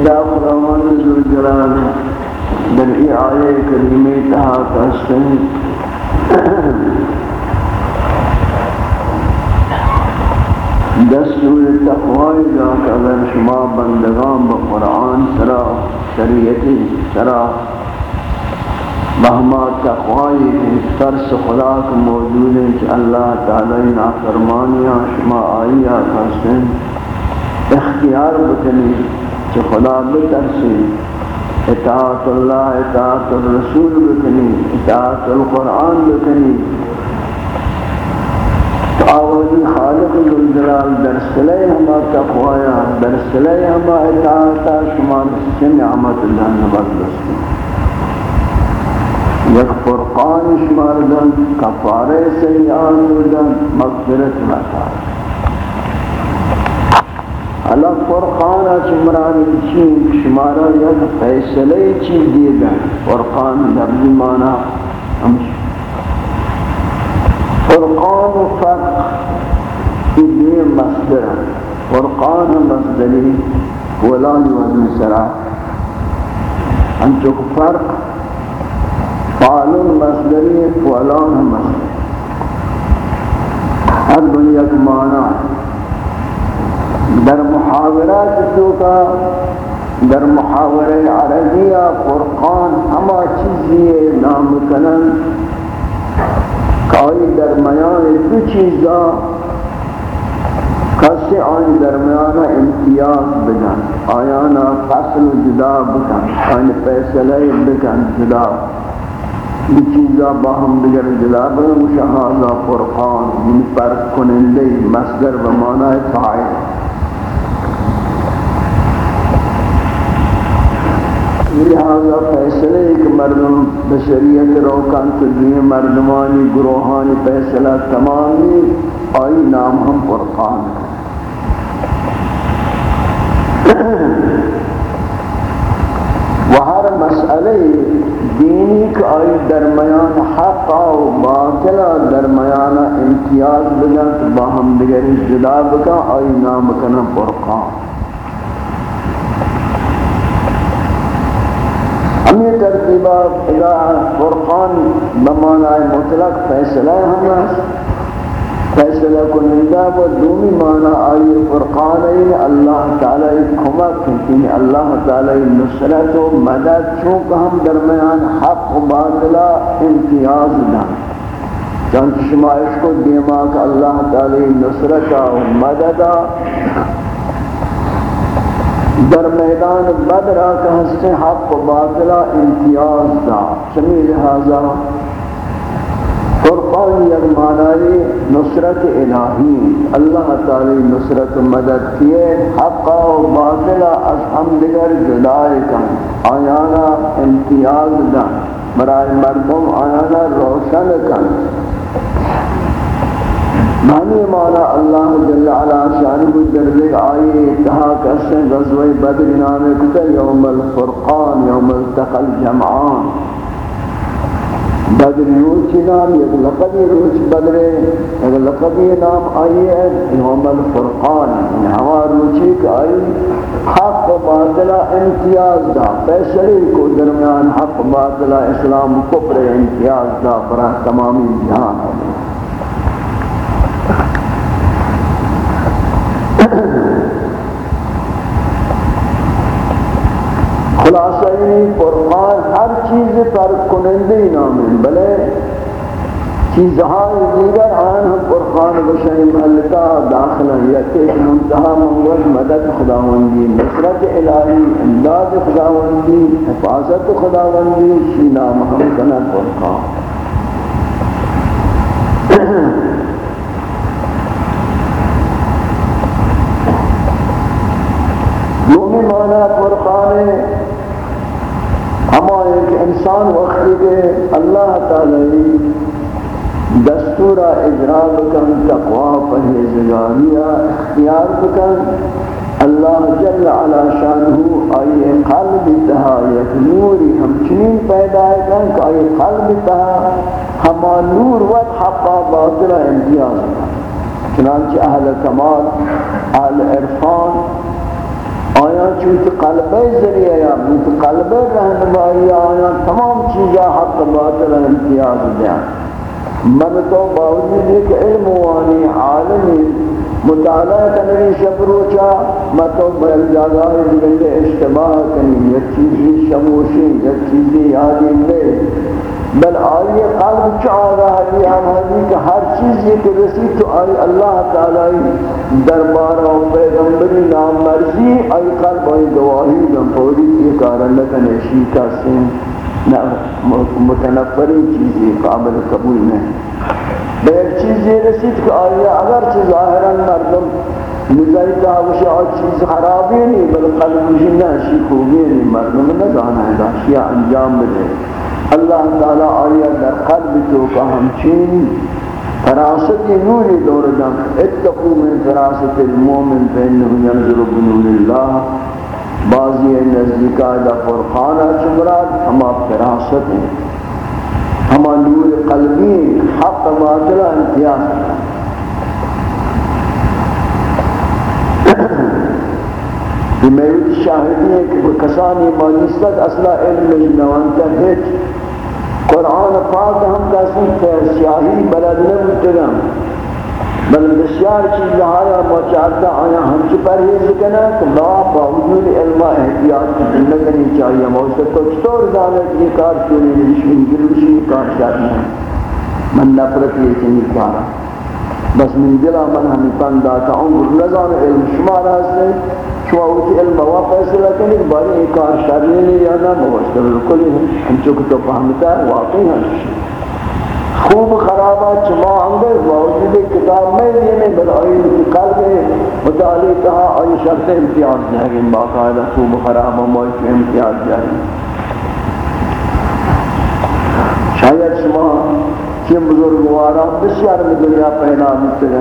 خدا خداوند ذوالجلال در ای آیه کریمه تها کستن دستور تقوی دا کہ اگر شما بندگان با قرآن سرا شریعتی سرا بہما تقوی ترس خدا کو موجود ہے کہ اللہ تعالی نافرمانیاں، شما آئیا کستن اختیار بکنی. کہ خدا بترسی اطاعت اللہ، اطاعت الرسول بکنی اطاعت القرآن بکنی تو آوازی خالق الجلال در سلے ہما تقوایا در سلے ہما اطاعتا شما سے نعمت اللہ نبت دستی یک فرقان شمار دن کفارے سیان دن مغفرت مطار اللہ فرقان چمران چین شمارا یک فیصلے چیز دیے گا فرقان لفظی مانا فرقان و فرق یہ مصدر. فرقان مصدری ولان و دوسرا انچک فرق فعل مصدری ولان مصدر. ہر دنیا کا معنی. در محاورات تو کا در محاورہ عربیہ، فرقان، ہما چیزی نام کنن کائی درمیان دو چیزا، کسی آن درمیان امتیاز بگن آیانا فصل جدا بکن، آن فیصلہ بکن، جدا. یہ چیزا باہم دیگر جدا بکن مشاہدہ فرقان من فرق کنندے مصدر بمعنی فائل لہذا فیصلے ایک مردم بشریت روکان تدنی مردمانی گروہانی فیصلہ تمامی آئی نام ہم فرقان وہر مسئلے دینی کا آئی درمیان حق و باطل درمیان امتیاز بگن باہم دیگر جدا بکا آئی نام کنا فرقان ہمیں ترتیبات اذا فرقان بمعنی مطلق فیصلہ ہم فیصلہ کنندہ و دومی معنی آئی فرقان ہے یعنی اللہ تعالی کمک کنی اللہ تعالی نصرت و مدد چونکہ ہم درمیان حق و باطلہ امتیاز نہ چونکہ شمائش کو دیما کہ اللہ تعالی نصرت و مدد در میدان بدر کا ہستے حق و باطلہ امتیاز دا. چمی لہذا قرآن یک معنی نصرت الہی اللہ تعالی نصرت مدد کیے، حق و باطلہ از ہم دیگر جدائی کن. آیانا امتیاز دا. برای مردم آیانا روشن کن. معنی مولا اللہ جل علا شانب الدرد آئی اتحا کسن غزوہ بدر نام کتا یوم الفرقان، یوم التقل جمعان۔ بدر روچ نام یک لقبی روچ بدر یک لقبی نام آئی ہے یوم الفرقان۔ یعنی ہوا روچی کا آئی، حق و باطلہ امتیاز دا۔ فیصلی کو درمیان حق و باطلہ اسلام کفر امتیاز دا برا تمامی جہان۔ ہے خلاصہ یعنی این فرقان ہر چیز پر کنندی نامن بلے؟ چیزهای دیگر آن ہم فرقان بشنی محلتا داخلہ یکی منتہا منگل مدد خداوندی، نصرت الہی، امداد خداوندی، حفاظت خداوندی، شی نام ہم کنا فرقان. دومی معنی فرقان ہما ایک انسان وقتی کے اللہ تعالی دستور اجرا بکن تقوا پرہیزگاریہ اختیار بکن اللہ جل علا شانہ آئی قلب تہا یک نوری ہم چنین پیدا ہے کہ آئی قلب تہا ہما نور و حقا باطلہ امتیاز چنانچہ اہل کمال، اہل عرفان آیا چونکہ قلب ذریعہ یا بوت قلب رہنمائی، آیا تمام چیزیں حق باطل امتیاز دیا۔ من تو باوجود ایک علم وانی عالمی مطالعہ کنی شبروچا من تو بل جاگاہ دیگنگے اشتباہ کنی، یک چیزی شموشی، یک چیزی یادی لے۔ بل آئی قلب چاہ رہا ہے ہم حدیث کہ ہر چیز یہ کہ رسید تو آئی اللہ تعالی دربار و پیغمبری نام مرضی، آئی قلب آئی گواہی دم پوری، یہ کارن لکن شیطہ سن متنفری چیزی قابل قبول میں بے ایک چیز یہ رسید کہ آئی اگر چیز ظاہران مردم نظری تاوشی اور چیز خرابی نہیں، بل قلب جنہ شیخوگی نہیں، مردم نہ جانا ہے داشیہ انجام بدے اللہ تعالی آیا در قلب تو کا ہمچین فراست نور دور دم اتقو من فراست المومن فإنه ينظر بنور اللہ بعضی نزدیکہ دا فرقانہ چمرات ہما فراست ہیں۔ ہما نور قلبی حق باطلہ انتیاز یہ میرے شاہدی ہے کہ کسانی مانیستت اصلا علم نوانتا ہے قرآن پاک ہم کسی سیاہی بلد نمتگم بل بسیار چیز لہایا موچارتا آیا ہم چی پرہیز کنا کہ لا باوجود علم احتیاط کی زندگنی چاہیے۔ موسیقی تو چطور دانت یہ کار چونی نشین گروشی کار شاہی ہے من نفرت یہ چنی کارا بس من دلا من ہمیں پنداتا عمر نظام علم شمار ہستے شما اوچ علم و فیصلہ کرنے کنی باری ایک کار شرعی نہیں یا نہ موجود بالکل ہم چونکہ تو فهمتا ہے واقعی ہے خوب خرابات چما اندر موجود کتاب میں دینے بل آئی کی قلب مطالعہ کہا آئی شرط امتیاز جائے گی باقاعدہ خوب خراب و موجود امتیاز جائے گی شاید شما چیم بزرگواران بسیار میں دنیا پہنا مستر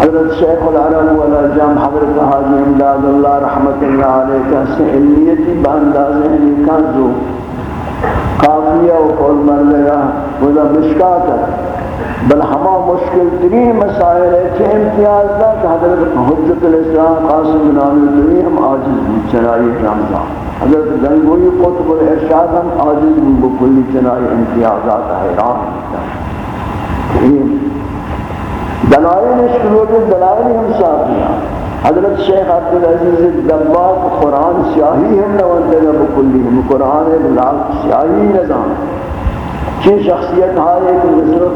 حضرت شیخ العرب والعجام حضرت حاجی امداد اللہ رحمت اللہ علیہ کا سے علمیتی بانداز ہیں کانزو قافیہ و قول مرلگا وذا مشکات ہے۔ بل ہما مشکل ترین مسائل ہے کہ امتیاز دا کہ حضرت حجت الاسلام، قاسم بن عامل دنی ہم آجز بھی چنائی جامزہ حضرت گنگوی قطب الارشاد ہم آجز بھی بکلی چنائی امتیازات حیران دلائل شروع دلائل ہم صافیہ حضرت شیخ عبدالعزیز دباغ قرآن سیاہی ہم نوان جگہ بکلی ہم قرآن بلاغ سیاہی نظام۔ چی شخصیت ہائے کہ نصرت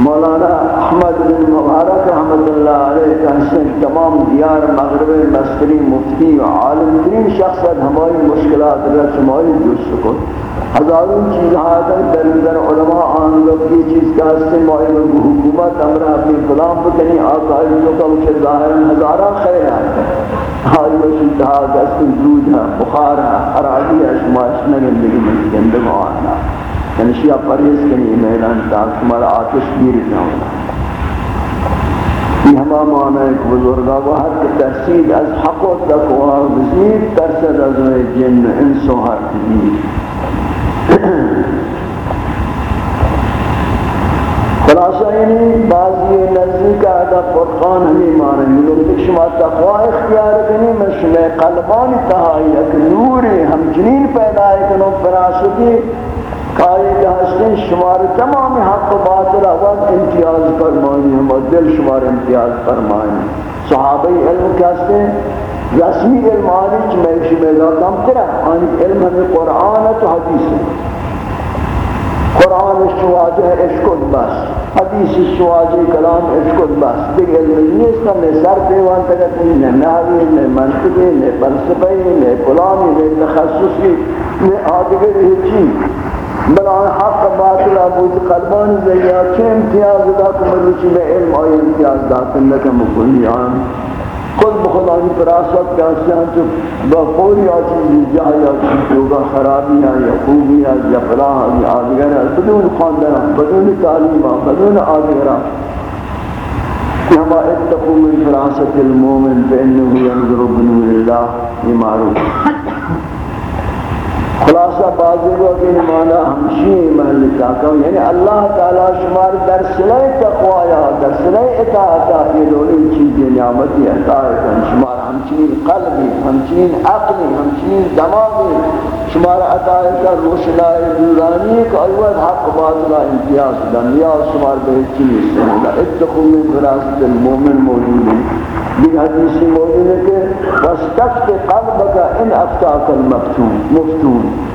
مولانا احمد بن مبارک رحمت اللہ علیہ کا تمام دیار مغرب مستری مفتی و عالم ترین شخصت ہماری مشکلات رچ ہماری جس کو۔ ہزاروں چیز آدم در در علماء آن لوگ یہ چیز کا اس سے معلوم حکومت امرہ اپنی غلام بکنی آقائی جو کا اسے ظاہر ہزارہ خیر ہے حال ہاں، و شدہ دست دود ہے بخار ہے حراجی ہے شماش نگن لگی من گندگ آنا یعنی شیعہ پریس کنی میدان تاک شمال آتش گیر جاؤں یہ ہما معنی ایک بزرگا وہ ہر تحصیل از حق و تقوی بزید ترسد از جن انس و ہر تحصیل خلاصہ یعنی بعضی نزدیک ادا قرآن ہمیں مانے لوگ کہ شما تقوی اختیار کریں میں شما قلبان تہائی ایک نور ہم جنین پیدا ہے کنو فراستی کاری کہ ہستیں شمار تمام حق و باطل وقت امتیاز فرمائیں ہم دل شمار امتیاز فرمائیں صحابہ علم کہتے ہیں رسمی علم آنی چی میں شمی لازم ترہ آنی علم ہمیں قرآن تو حدیث. ہے قرآن شواجہ عشق بس. حدیث شواجہ کلام عشق بس. دیکھ علم نہیں اس کا میں سر پیوان تکت نہیں نہ نحوی نہ منطقی نہ فلسفی نہ کلامی نہ تخصصی نہ آدگر ہی چیز بلان حق باطل ابوت قلبان زیاد چه امتیاز دا کہ مروچی میں علم آئی امتیاز دا کنکا مکلی آن. خود بخدای فراست کا سیان تو بقوری آچیزی جاہی آچیزی ہوگا خرابی ہے یا خوبی ہے یا فلاح یا آدگر ہے بدون خاندر بدون تعلیم بدون آدگر ہما اتقو من فراست المومن فإنه ينظر بنور اللہ یہ معروف. خلاصہ بازی کو کہ مانا ہمشی محل تاکم یعنی اللہ تعالی شمار در سلے تقوایا در سلے اطاعتا یہ دولی چیزیں نعمتی اطاعتا شمار ہمچین قلبی ہمچین عقلی ہمچین دماغی شمار اطاعتا روشنائی دورانی کا ایوہ حق باطلہ امتیاز دنیا شمار بہت چیز سنگا اتقو من فراست المومن موجود یہ حدیثی موجود ہے کہ وَاسْتَفْتِ قَلْبَكَ اِنْ اَفْتَاكَ الْمَفْتُونَ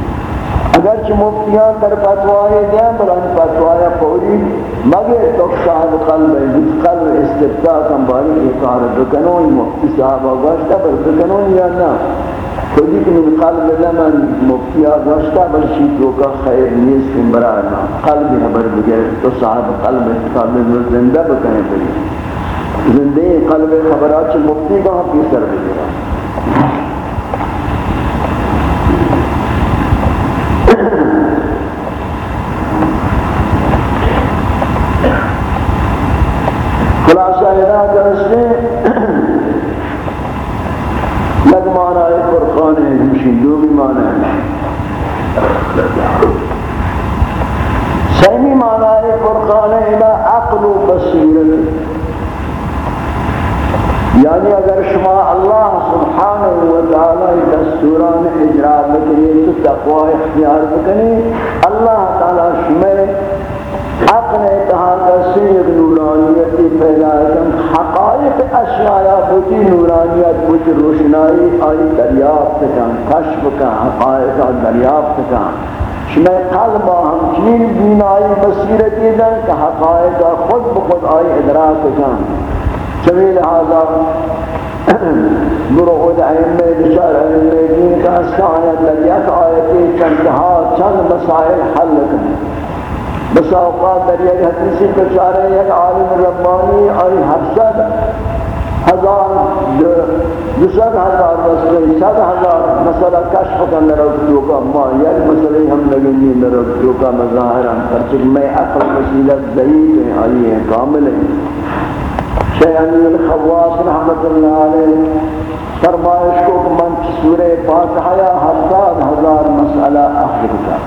اگرچہ مفتیان در فتوائے دیں بلان فتوائے پوری مگر تو صاحب قلب ہے جس قلب استفتاء کم باری اقار بکنون، مفتی صاحب آگوشتا بل بکنون یا نا خودی کہ من قلب لمن مفتی آگوشتا بل شیطو کا خیر نیست کن برانا قلب حبر بگر تو صاحب قلب قلب زندہ بکنے بلی زندے قلب خبرات چھ مفتی کا ہم پیسر بھی گا خلاصہ ادا کرسے لگ مانا ہے فرقان ہے ہمشن دو بھی مانا ہے۔ سیمی مانا ہے فرقان ہے عقل و بصیرت۔ یعنی اگر شما اللہ سبحانہ و تعالی دستوران اجرا بکنی، تو تقوی اختیار بکنی، اللہ تعالی شما اپنے اتحاد سید نورانیتی پیدا کن، حقائق اشیاء بوتی نورانیت بوتی روشنائی آئی دریافت کن، کشف کن، حقائق دریافت کن۔ شما قلبا ہمچین بینائی بصیرتی دن، کہ حقائق خود بخود آئی ادراک کن۔ چمی لہذا برو خود ائمہ بشار ائمہ دین کا سایت لیت آیتی چندہا چند مسائل حل کرنے بس اوقات در یک حدیثی بشارے یک عالم ربانی اور حفظت ہزار دوسر ہزار مسئلہ صد ہزار مسئلہ کشف کرنے رکھتو کا ما یک مسئلہ ہم لگنی رکھتو کا مظاہران پرچک میں اقل مسئلت ضعیف ہیں آئی ہیں کامل ہیں شیعانی الخواص رحمت اللہ علیہ فرمائش کو من سورہ فاتحہ ہفتاد ہزار مسئلہ اخذ کا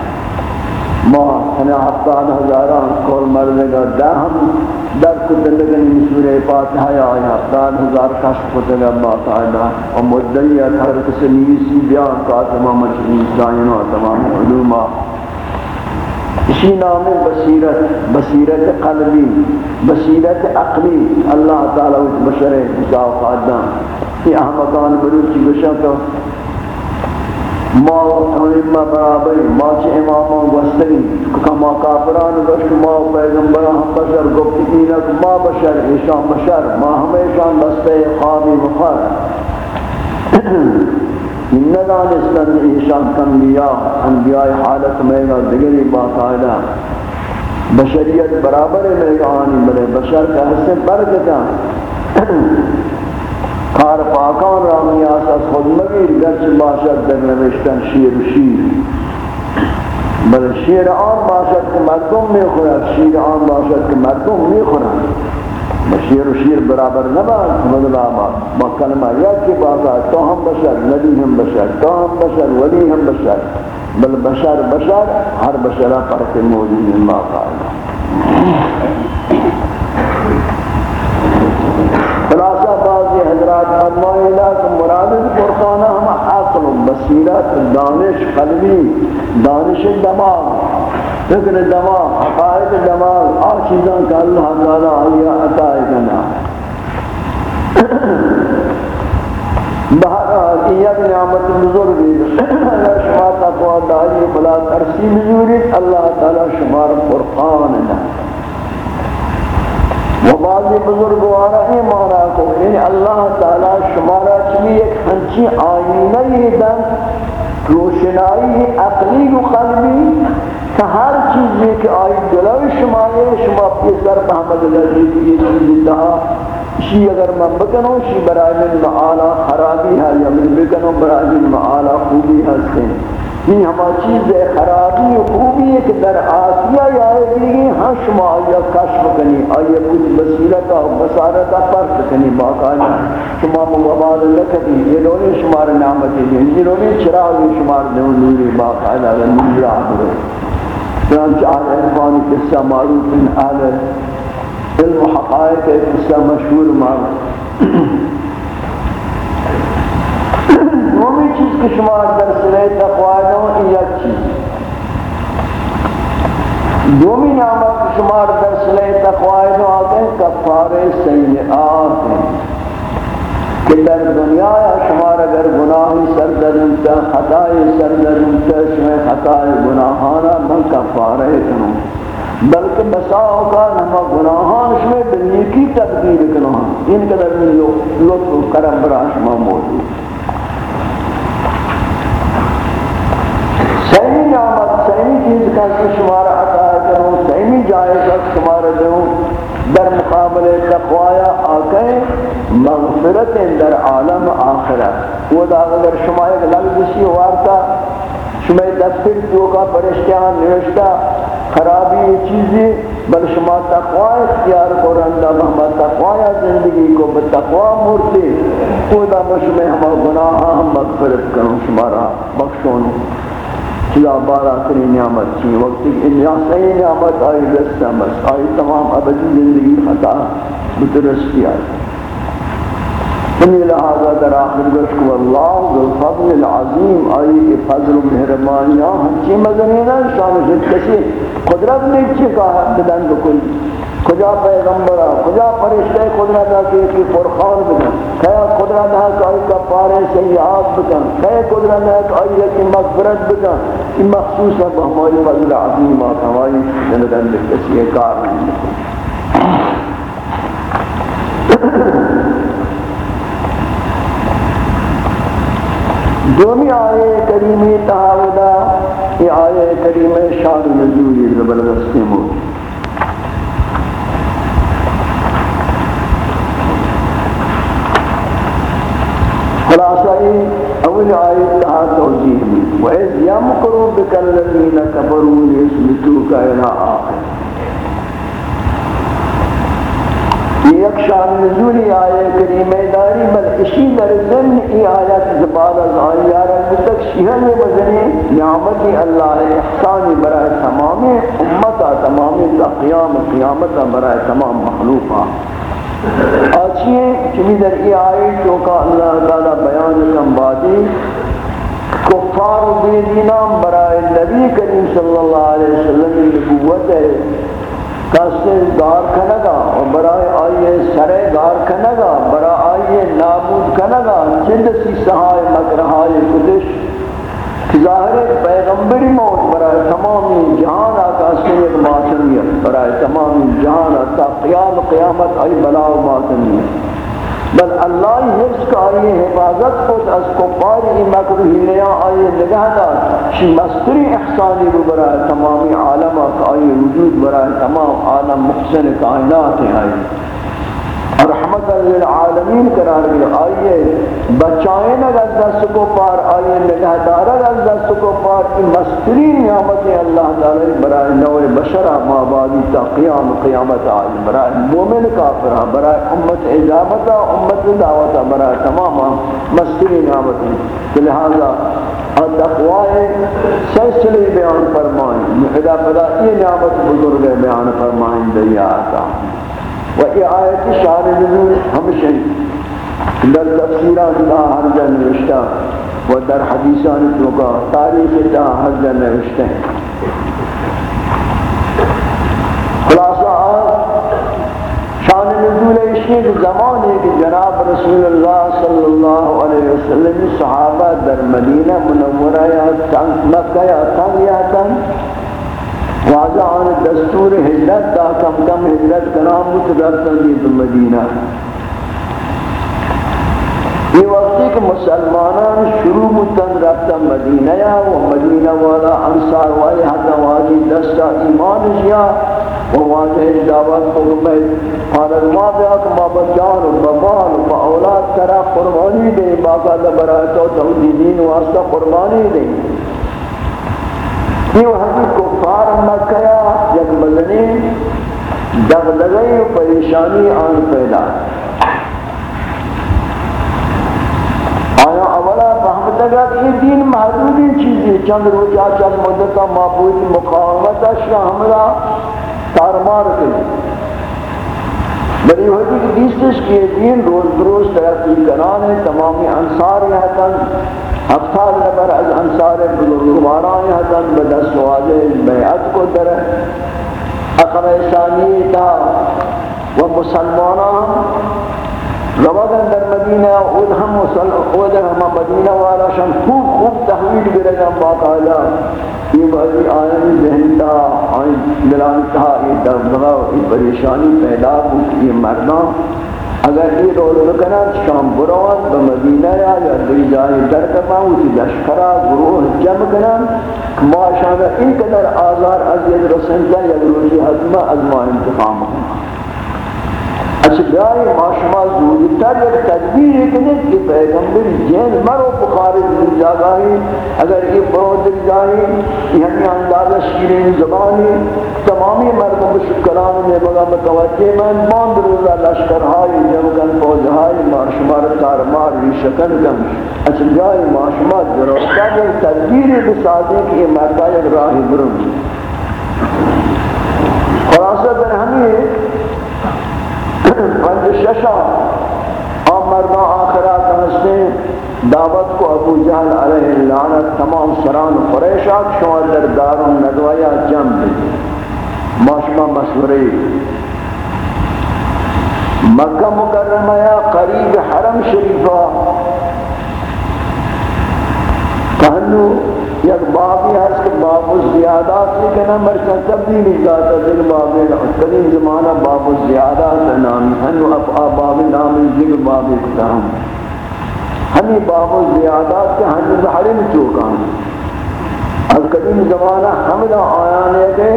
ما ہمیں ہفتاد ہزاران کول مرنے گا دہم در کو دلگنی سورہ فاتحہ آئی ہفتاد ہزار کشف کو دلگا باقاعدہ اور مدنیہ ہر کسی نیسی بیان کا تمام مجھنی سائن تمام علومہ اسی نام بصیرت بصیرت قلبی، بصیرت عقلی، اللہ تعالی اس بشر مصاف آدم یہ احمقان بروچی گشا تو۔ ما علم برابری، ما چه امامان وستری که ما کافران گشت، ما پیغمبران هم بشر گفت، اینک ما بشر، ایشان بشر، ما همیشان بسته خوابی مخار ندان ندانستن ایشان انبیاء انبیاء حالت میں گا دگری باقاعدہ۔ بشریت برابر میں گا آنی بلے بشر کا حصے برکتا کار پاکان رامی آساس خود مگیر گرچ باشد در نوشتن شیر و شیر۔ بل شیر آن باشد کہ مردم میں خورد شیر آن باشد کہ مردم میں خورد شیر و شیر برابر نباد مدل آباد با کلمہ یک کی بات تو ہم بشر نبی ہم بشر تو ہم بشر ولی ہم بشر. بل بشر بشر ہر بشرہ پر کے موجود ہیں باقاعدہ خلاصہ بعضی حضرات فرمائے لا کہ مراد قرآن ہم عقل بصیرت، دانش قلبی، دانش دماغ. فکر دماغ حقائق دماغ اور چیزاں کا اللہ تعالیٰ علیہ عطائے کنا بہرحال، یہ نعمت بزرگ ہے۔ اگر شما تقوی داری بلا ترسی بزرگ اللہ تعالیٰ شمار فرقان ہے۔ و بزرگوارا ہی مانا کو یعنی اللہ تعالیٰ شمارا چلی ایک ہنچی آئینہ دن، روشنائی عقلی و قلبی کہ ہر چیز یہ کہ آئی دلوی شما ہے، شما اپنے سر محمد لذیذ جی یہ چیز دہا شی اگر من بکنو، شی برای من معالا خرابی ہے یا من بکنو برای من معالا خوبی ہستے یہ ہما چیز خرابی و خوبی ہے کہ در آسیہ یا دیگی۔ نہ شما آیا کشف کنی آیا کچھ بصیرتا و بصارتا پرت کنی باقاعدہ۔ شما مباد لکتی یہ لونے شمار نعمتی دیں یہ لونے چراغی شمار دیں نوری باقاعدہ نور آدھر چنانچہ آل عرفانی قصہ معروف ان آل علم و حقائق قصہ مشہور معروف دومی چیز کہ شما در سلح تقوی دوں یہ چیز۔ دومی نعمت شمار در صلح تقوی دو آتے ہیں کفار سیئات ہیں کہ در دنیا شمار اگر گناہی سر درنتا خطائی سر درنتا شمع خطائی گناہانا من کفارے کنوں بلکہ بساؤ کا نما گناہان شمع بنیکی تقدیر کنوں ان قدر میں لطف و کرم برا شما موجود. صحیح نعمت صحیح چیز کا شمار عطا کروں سیمی جائے گا شمار دوں در مقابل تقوایا آکے مغفرت در عالم آخرت وہ دا اگر شما ایک لفظ وارتا، شما دفتر جو کا پرشتیان نوشتا، خرابی یہ چیزی، بل شما تقوی اختیار کرندہ ہم تقوی زندگی کو بتقوی مرتی وہ دا شما ہم گناہ ہم مغفرت کروں شمارا بخشونوں چلا بارا کری نعمت چی وقتی کہ صحیح نعمت آئی رستا نعمت آئی تمام ابدی زندگی خطا بترستی آئی انہی لہذا در آخر گشکو اللہ ذو الفضل العظیم آئی فضل و مہربانیاں ہم چی مزنینہ شامل کسی قدرت نہیں چی کہا بدن بکل کجا پیغمبرہ کجا فرشتے قدرت ہے کہ کی فرخان بکن؟ کیا قدرت ہے کہ آئی کفارے سیئات بکن؟ کیا قدرت ہے کہ آئی کی مغفرت بکن؟ یہ مخصوص ہے کہ ہماری فضل عظیم آتا ہماری جندن کسی کار نہیں دومی آئے کریمی تحاودہ یہ آئے کریم شان نزولی زبردستی موجود خلاصہ اول آیت کہا توجیح بھی وَإِذْ يَمْقُرُ بِكَ الَّذِينَ كَبَرُوا لِيُسْمِتُوكَ إِلَىٰ آخِرِ یہ ایک شان نزولی آئے کریمہ داری بل اسی در ذن ای آیت زبال از آئی۔ تک شہر مزنی نعمتی اللہ احسانی برای تمام امتا تمام قیام قیامتا برای تمام مخلوقا آچیے چمی در ای آئی تو کا اللہ تعالی بیان کم بادی، کفار و بیدینام برای نبی کریم صلی اللہ علیہ وسلم نبوت ہے کاسے دار کنگا و برای آئیے سرے دار کنگا برای آئیے نابود کنگا چند سی سہائے مکرہائے کدش ظاہر پیغمبری موت برای تمامی جہان آقا سید ماتمیت برای تمامی جہان آتا قیام قیامت آئی بلا و ماتمیت بل اللہ حفظ کا آئی حفاظت خود از کفاری مکروحی نیا آئی نگہ دار شی مستری احسانی رو برای تمامی عالم آئی وجود برای تمام عالم محسن کائنات آئی رحمت للعالمین قرار دیا آئیے، بچائیں نگا دست کو پار، آئیے نگہ دارا دست کو پار کی مسترین نعمت اللہ تعالی برای نوع بشرہ مابادی تا قیام قیامت آئی برای مومن کافرہ برای امت اجابتا امت دعوتا برای تمام مسترین نعمت۔ لہذا تقوی سلسلے بیان فرمائیں خدا پدا یہ نعمت بزرگ بیان فرمائیں دیا آتا و ای آیت شان نزول ہمشن در تفسیرات تا ہر جن نوشتا و در حدیثان تو تاریخ تا ہر جن نوشتے خلاصہ شان نزول اشیاء زمان ہے جناب رسول اللہ صلی اللہ علیہ وسلم صحابہ در مدینہ منورہ یا مکہ یا تنگ یا تنگ واجہ آن دستور حجرت دا کم کم حجرت کنام متدرتا دید مدینہ یہ وقتی کہ مسلمانان شروع متن رفتا مدینہ یا و مدینہ والا انصار والی حتی واجی دستا ایمان جیا و واجہ دعوت قرمت حالت ما بیا کہ ما بجان و بمال و اولاد کرا قربانی دیں باقا برای تو توجی دین واسطہ قربانی دیں یہ حدیث کفار مکہ یک مدنی دغدغی و پریشانی آن پیدا آیا اولا فهمتا گا کہ یہ دین محدودی چیزی چند روچا چند مدتا معبودی مقاومتا شاملہ تارمار کریں بری ہوتی کہ دیستش کی دین روز بروز ترقی کران ہے، تمامی انصار یہاں تن۔ ہفتار نبر از انصار بزرگواران یہاں تن بدست واجہ بیعت کو در اقر ثانی تا و مسلمانان روادن در مدینہ اود ہم اود ہم مدینہ والا شان خوب خوب تحویل برگم باقالا یہ بازی آیانی ذہنتا آئین دلانتا یہ دردغا یہ پریشانی پیدا ہوئی یہ مردان اگر یہ رول رکنا شام بروان بمدینہ یا یا دی جائے در کماؤں تی لشکرہ گروہ جمع کنا ما شامل این قدر آزار از ید رسنتا یا روشی حتمہ از ما انتقام ہونا اشیاء ما شما زودتر یک تدبیر کنید کہ پیغمبر جین مرو بخارج دل جاگاہی، اگر یہ برو دل جاہی یعنی اندازہ شیرین زبانی، تمامی مردم شکران میں بگا متوجہ من باند روزہ لشکرہائی جمکن فوجہائی ما شما رتار مار ریشکن کن اشیاء ما شما ضرورتر یک تدبیر بسازی کہ یہ مردہ یک راہی برم۔ خلاصہ در ہمیں ششا۔ ہم مردان آخرات ہستے دعوت کو ابو جہل علیہ اللعنت تمام سران قریشات شما در دارون ندوایا جم دی ماشما مشوری مکہ مکرمہ یا قریب حرم شریفہ۔ کہنو یک بابی ہے کہ باب الزیادات لیکن مرکز تبدیلی ذات دل بابی قدیم زمانہ باب الزیادات نامی ہنو افعا باب نامی ذکر بابی کتاہم ہمی باب الزیادات کے ہنو بحرم چوکان از قدیم زمانہ حمدہ آیانے کے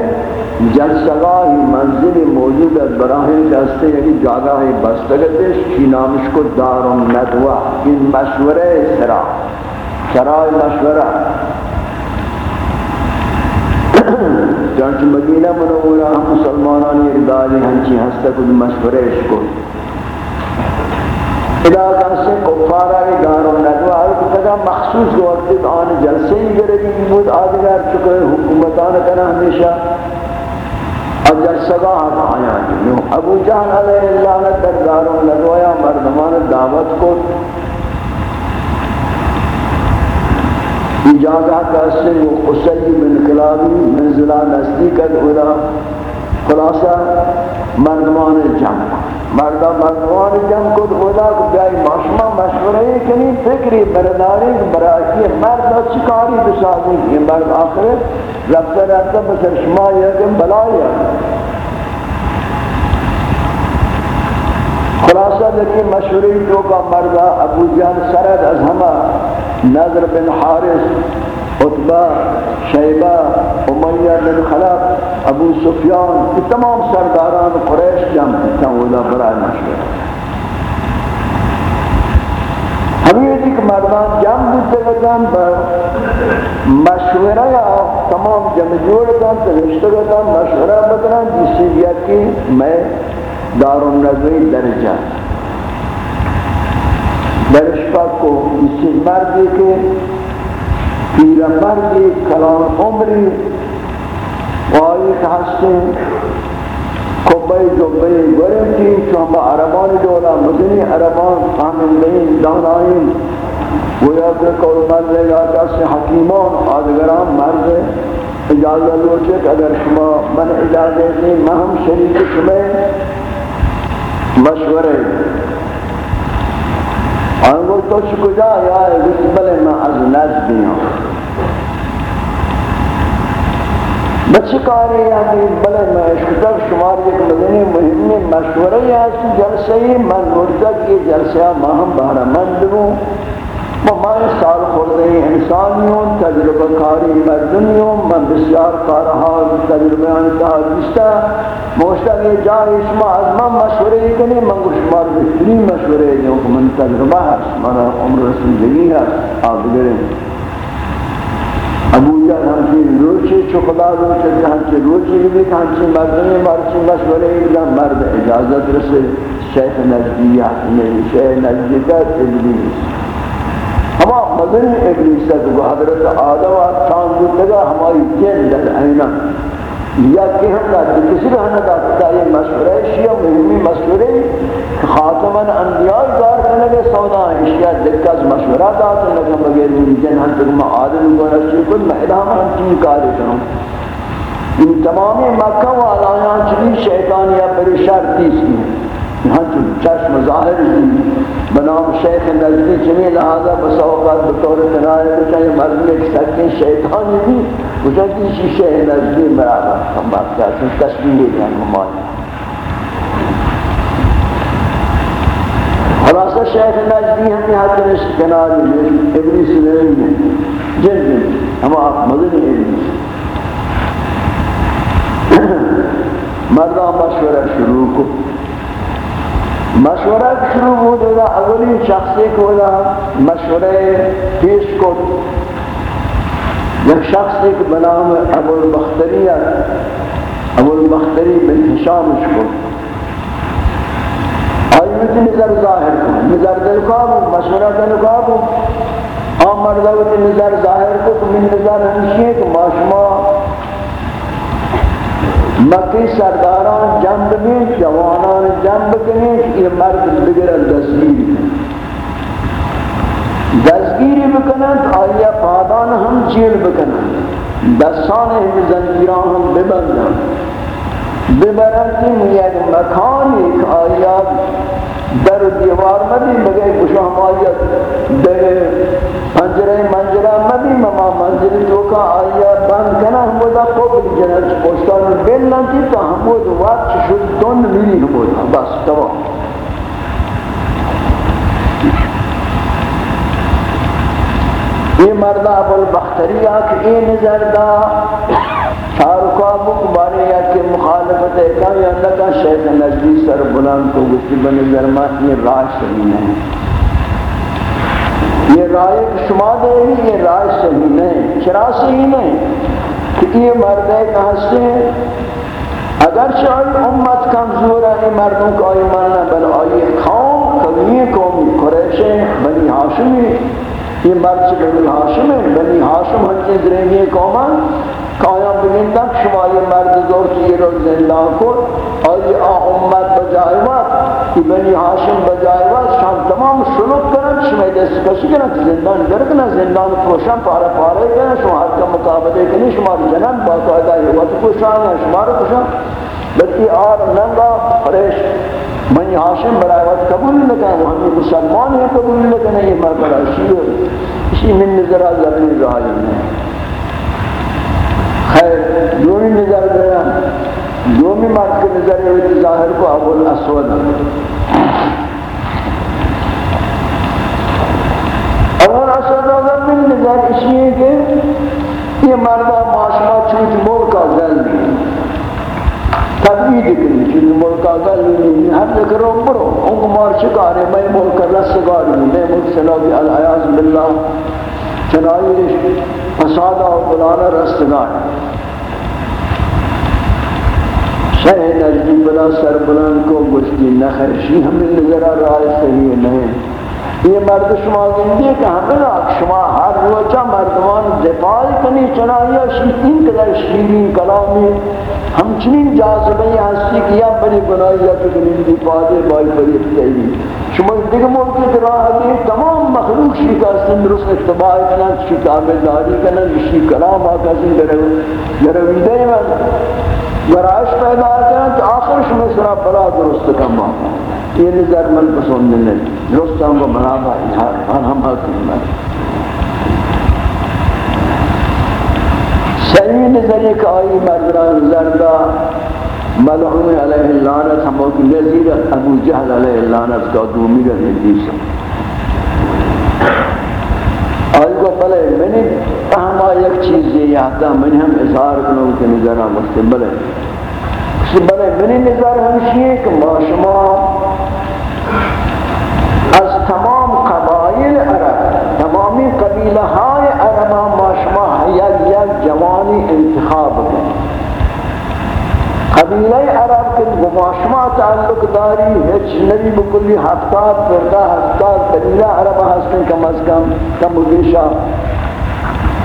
جلسگاہی منزل موجود ہے براہم جستے یعنی جاگاہی بستگتش کی نامش کو دار ندوہ ان مشورے سرا۔ سرائے مشورہ۔ چانچہ مدینہ منورہ ہم مسلمانان اردالی ہنچی ہستا کچھ مشورش کو۔ علاقہ سے کفارہ کی داروں ندوہ ہے کہ مخصوص وقت آن جلسے ہی گرے گرگی بود آدھگر چکے حکومتان کرنا ہمیشہ۔ اب جلسگاہ ہم آیا جنہوں ابو جہل علیہ اللہ نے در داروں ندوہ مردمان دعوت کو۔ جاگہ کا سے وہ قصی بن کلابی منزلہ نزدیکت اولا خلاصہ مردمان جمع مردہ مردمان جمع کو اولا کو بیائی معشمہ مشورہی کنی، فکری برداری برای مرد چکاری بسازی؟ یہ مرد آخر رفتہ رفتہ بسر شما یکم بلائی خلاصہ لیکن مشوری تو کا مردہ ابو جہل سرد از ہمہ نظر بن حارث عطبہ شیبہ، امیہ بن خلق ابو سفیان، یہ تمام سرداران قریش جمع تھا اولا برای مشورہ ہمیں یہ جی مردان جمع دیتے گئے پر مشورہ یا تمام جمع جوڑ کن ترشتہ گئے مشورہ بکنا جس سے یہ میں دار النظری درجہ۔ درشپا کو اسی مردی کے پیر مردی کلان عمری وائی حسن کبئی جبئی گرمتی چون با عربان دولا مدنی عربان فهمندین دانائین گویا کہ کول مرد لگا دست حکیمان، آدگران مرد اجازہ لوچے کہ اگر شما من اجازہ دیں، میں ہم شریک شمیں۔ مشورے آنگو تو شکجا یا ہے بلے میں از نزدی ہوں بچی کاری یعنی بلے میں شکر شمار ایک مدنی مہمی مشورہ یا اسی جلسے ہی من مرتب کی جلسہ ماہم بہرہ مند ہوں. میں سال خورده انسانیون تجربه کاری مردمیون من بسیار کارها تجربه انتها دیستا موشتر یہ جای شما از من مشوره کنی، من شما بهترین مشوره دیو که من تجربه هست من عمر زندگی هست آدگرین ابو جان ہم کی روچی چکلا روچی ہم کی روچی بھی ہم کی مردمی مرچی مشورے مرد اجازت رسے، شیخ نجدیات میں شیخ نجدیات ابلیس ہما مدنی ابلیس کو حضرت آدم آتان دیتا ہماری جن دل اینا یا کہ ہم نہ کسی بھی ہم نہ یہ مشورہ شیعہ مہمی مشورے خاتم الانبیاء دار کرنے کے سودا اشیاء دکت مشورہ دار کرنے کے بغیر جن ہم تک میں آدم کو رشی کل محلہ ہم چیز کاری کروں۔ ان تمامی مکہ والا یہاں چلی شیطانیہ پر شرط تیسی ہیں یہاں چشم ظاہر بنام شیخ نزدی چمی لہذا بسوقات بطور تنائے بچا یہ مرد میں سکتے شیطانی بھی بچا کی شیخ نزدی برابر ہم بات کرتے ہیں تشبیح یعنی جان ہماری خلاصہ شیخ نزدی ہم یہاں تنش کناری میں ابلیس لرین میں جن جن ہم آپ مدنی ابلیس. مردہ مشورہ شروع کو مشورہ شروع ہو جائے اولی شخصی کو دا مشورہ پیش کو ایک شخص ایک بنام ابو البختری ابو البختری بن حشامش کو۔ آئیوت نظر ظاہر کو نظر دل کو مشورہ دل کو آم مردوت نظر ظاہر کو من نظر ہمشی ہے کہ ماشما مکی سرداران جنب میں جوانان جنب میں یہ مرد بگر دستگیری دستگیری بکنند، آیا پادان ہم چیل بکنند؟ دستان ہم زنجیران ہم ببندند. ببرند یک مکان ایک آیا در دیوار مدی مگے کشا ہمایت در پنجرے منجرہ مدی مما منجری تو کا آیا بند کنا ہمودا قبل جنت پوشتان بل ننتی تو ہمود وقت شد، دن ملی ہمودا، بس، تمام۔ یہ مردہ ابو البختری آکھ اے نظر دا۔ شارکا مکباری یا کہ مخالفت ہے یا لکا شیخ نجدی سر بلند کو گسی بنظر ما یہ رائے صحیح نہیں۔ یہ رائے شما دے ہی، یہ رائے صحیح نہیں۔ چرا صحیح نہیں کہ یہ مردے کہاں سے اگر چاہی امت کمزور ہے مردوں کا ایمان نہ بل آئی قوم قومی قومی قریشیں، بنی ہاشمی۔ یہ مرد بنی ہاشم ہے بنی ہاشم ہم کے درنگی قومان قائم بگن تک شما یہ مرد دور کی رو زندہ کو اور یہ امت بجائے وقت کہ بنی ہاشم بجائے وقت شام تمام شلوک کرن شما دست کسی کرن، زندان درکنا زندان پوشن، پارا پارا کرن، شما حد کا مقابلے کنی شما جنن باقاعدہ یہ وقت پوشان ہے شما رو پوشان۔ بلکہ آر ننگا، فریش۔ من ہاشم برائے وقت قبول لکھا وہ ہمیں مسلمان ہیں قبول لکھا نہیں یہ مرکرہ شیئر اسی من نظرہ ذرنی رہائی نہیں خیر دومی نظر گیا دومی مرد کے نظر ہوئی ظاہر کو ابو الاسود۔ ابو الاسود اگر من نظر اسی ہے کہ یہ مردہ معاشرہ چوت ملکہ ذل تبعید کرنی چوت ملکہ ذل نہیں ہر ذکر برو ان کو مار چکارے میں ملکہ رسگار ہوں میں ملک سلابی العیاض باللہ چنائی فسادہ و بلانا رستگار شہ نزدی بلا سر بلان کو گشتی نخرشی ہمیں نظر رائے صحیح نہیں۔ یہ مرد شما زندگی کہ ہمیں شما ہر روچہ مردمان دفاع کنی چنائیہ شیطین قدر شیرین کلامی، ہمچنین جاذبی ہستی کیا بڑی گناہیہ کی دلیل دی پادے بائی بڑی اتجائی شما دیکھ ملکی دراہ دی، تمام مخلوق شیطہ سندرس اتباع کنن شیطہ داری کنن شیط کلام آکا سندر یرویدہ من گرائش پیدا کرنا تو آخرش میں سرا بلا درست کم آقا یہ نظر من پسند نہیں درست کو بنا بھائی ہم ہم حکم میں۔ صحیح نظر ایک آئی مردران زردہ ملعون علیہ اللعنت، ہم کو نظیر ابو جہل علیہ اللعنت کا دومی کا نزدیس آئی کو بلے میں نے ہما یک چیز یہ یہاں میں ہم اظہار کروں کہ نظرہ مستقبل ہے۔ بلے میں نے نظر ہمشی ہے کہ ما شما از تمام قبائل عرب، تمامی قبیلہ ہائے عربہ ما شما یک یک جوانی انتخاب کریں قبیلہ عرب کے گماشما تعلق داری ہچ نبی بکلی ہفتاد فرقہ ہفتاد قبیلہ عرب ہستن کم از کم کم بیشا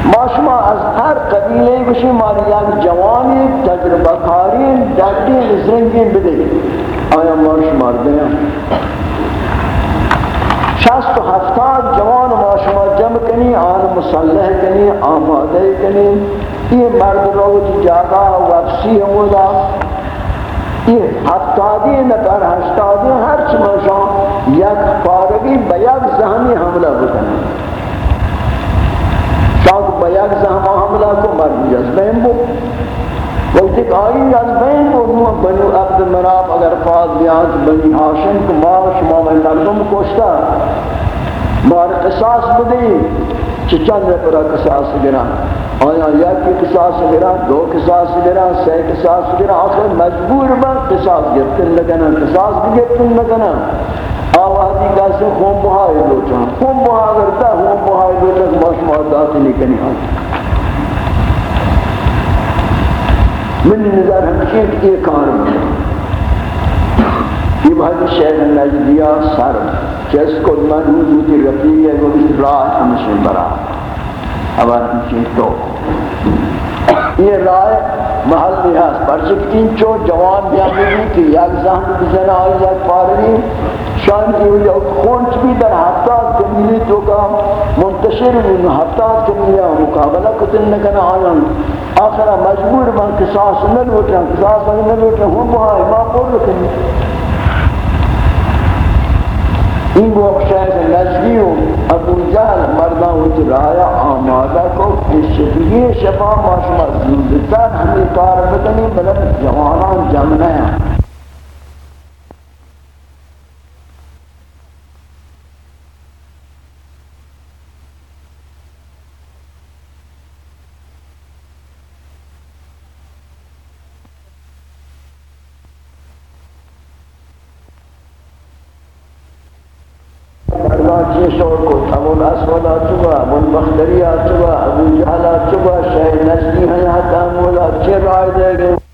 ماشما از ہر قبیلے بشی ماریان جوانی تجربہ کاری ڈاٹی زنگی بدے آیا ماشما دیا شست و ہفتاد جوان ماشما جمع کنی، آن مسلح کنی آمادہ کنی. یہ مرد روچ جاگا وفسی ہودا یہ ہفتادی نفر ہشتادی ہر چمشان یک فارغی بیگ زہمی حملہ بکنے شاک بیگ زہمہ حملہ کو مرد جذبین بو. وقتی کہ آئی جذبین بو نوہ بنو عبد مناب اگر فاض بیانت بنی حاشم کو ماں شما میں نردم کوشتا مار قصاص بدی چچان نے پورا قصاص گران آیا یا کی قصاص گرا، دو قصاص گرا سی قصاص گرا، آخر مجبور بن قصاص گرتن لگنا، قصاص گرتن لگنا۔ آوازی کا سے خون بہائی لوچا خون بہا کرتا خون بہائی لوچا کہ باش معدات نہیں کنی آتا من نظر ہمشی کہ یہ کار میں؟ یہ بہت شہر نجدیہ سر جس کو من حضوری رفیع ہے، وہ راہ ہمشی برا اول چیز تو۔ یہ رائے محل بھی ہے پرچک ان چو جوان بھی آمدی کہ یک زہن بزن آئی یک پارنی، شان کی ہوئی اور خونچ بھی در حتات کمیلی تو کا منتشر بھی حتات کمیلی مقابلہ کتن نکن آیا آخرہ مجبور من قصاص نہ لوٹا قصاص نہ لوٹا ہوں وہاں امام پر رکھنی این بخشای نزدی و ابو جهل مردان و رایا آماده کو شفیه شفا ما شما ہمیں کار بکنی بلد جوانان جمع ہیں۔ دریا چبا ابو جہلا چبا شہ نسلی ہنہ تامولا چھ رائے دے؟ گئے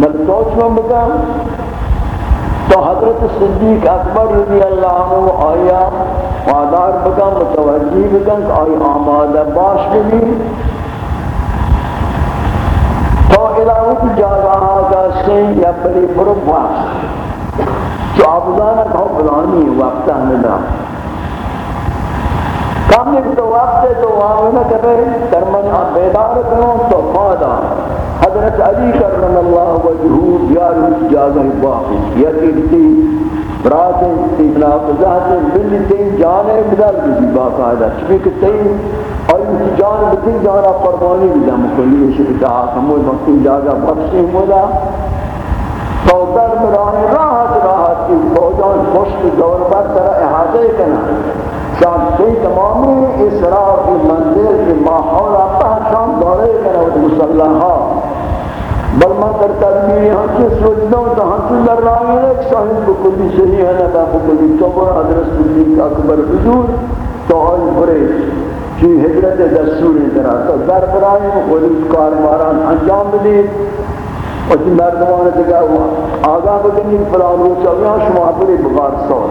بل سوچ میں بکا تو حضرت صدیق اکبر رضی اللہ عنہ آیا وادار بکا متوجی بکا کہ آئی آمادہ باش بھی تو الہوت جاگاہا کا سین یا بلی برب واس جو آبزانہ کھو بلانی وقتا ہمیں دا کام ایک تو وقت ہے، تو وہاں نہ کرے ترمن بیدار کرو تو فادا حضرت علی کرم اللہ وجہو بیار اس جاگہ باقی یا کیرتی رات ابن افضاحت ملتی جانے بدل بھی باقاعدہ چکی کہ تی اور اس جان بتی جانا قربانی بھی دم کلی شکتا حاکمو مقصود جاگہ بخشی مولا تو در براہ راحت راحت کی فوجان خوشت دور بر طرح احاطے کنا شان تی تمامی اسرار کی منزل کی ماحول آتا شان دورے کنا وہ مسلحہ ہاں۔ بل من در تدبیر ہم سے سوچتا ہوں تو ہم سے در رہا ہے ایک صاحب بکلی صحیح ہے نتا بکلی تو بر حضرت صدیق اکبر حضور، تو آئی برے چی حضرت دستور درا تو در برائے خودی کار ماران انجام بدید اور چی مردمان دگا ہوا آگاہ بدنی فلان روچ یہاں شما برے بغار سور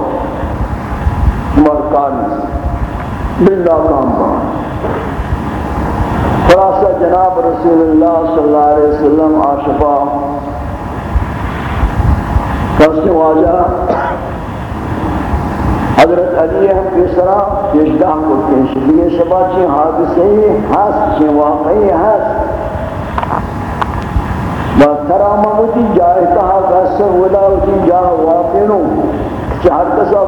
شما کار نیست بللہ کام بان خلاصہ جناب رسول اللہ صلی اللہ علیہ وسلم آشفا کسی واجہ حضرت علی ہم کس طرح پیشدہ کو پیشدی شبا چی حادثے ہست چی واقعی ہست بس ترامہ ہوتی جائے کہا قصر ودا ہوتی جاہ واقعی کہ ہر کسا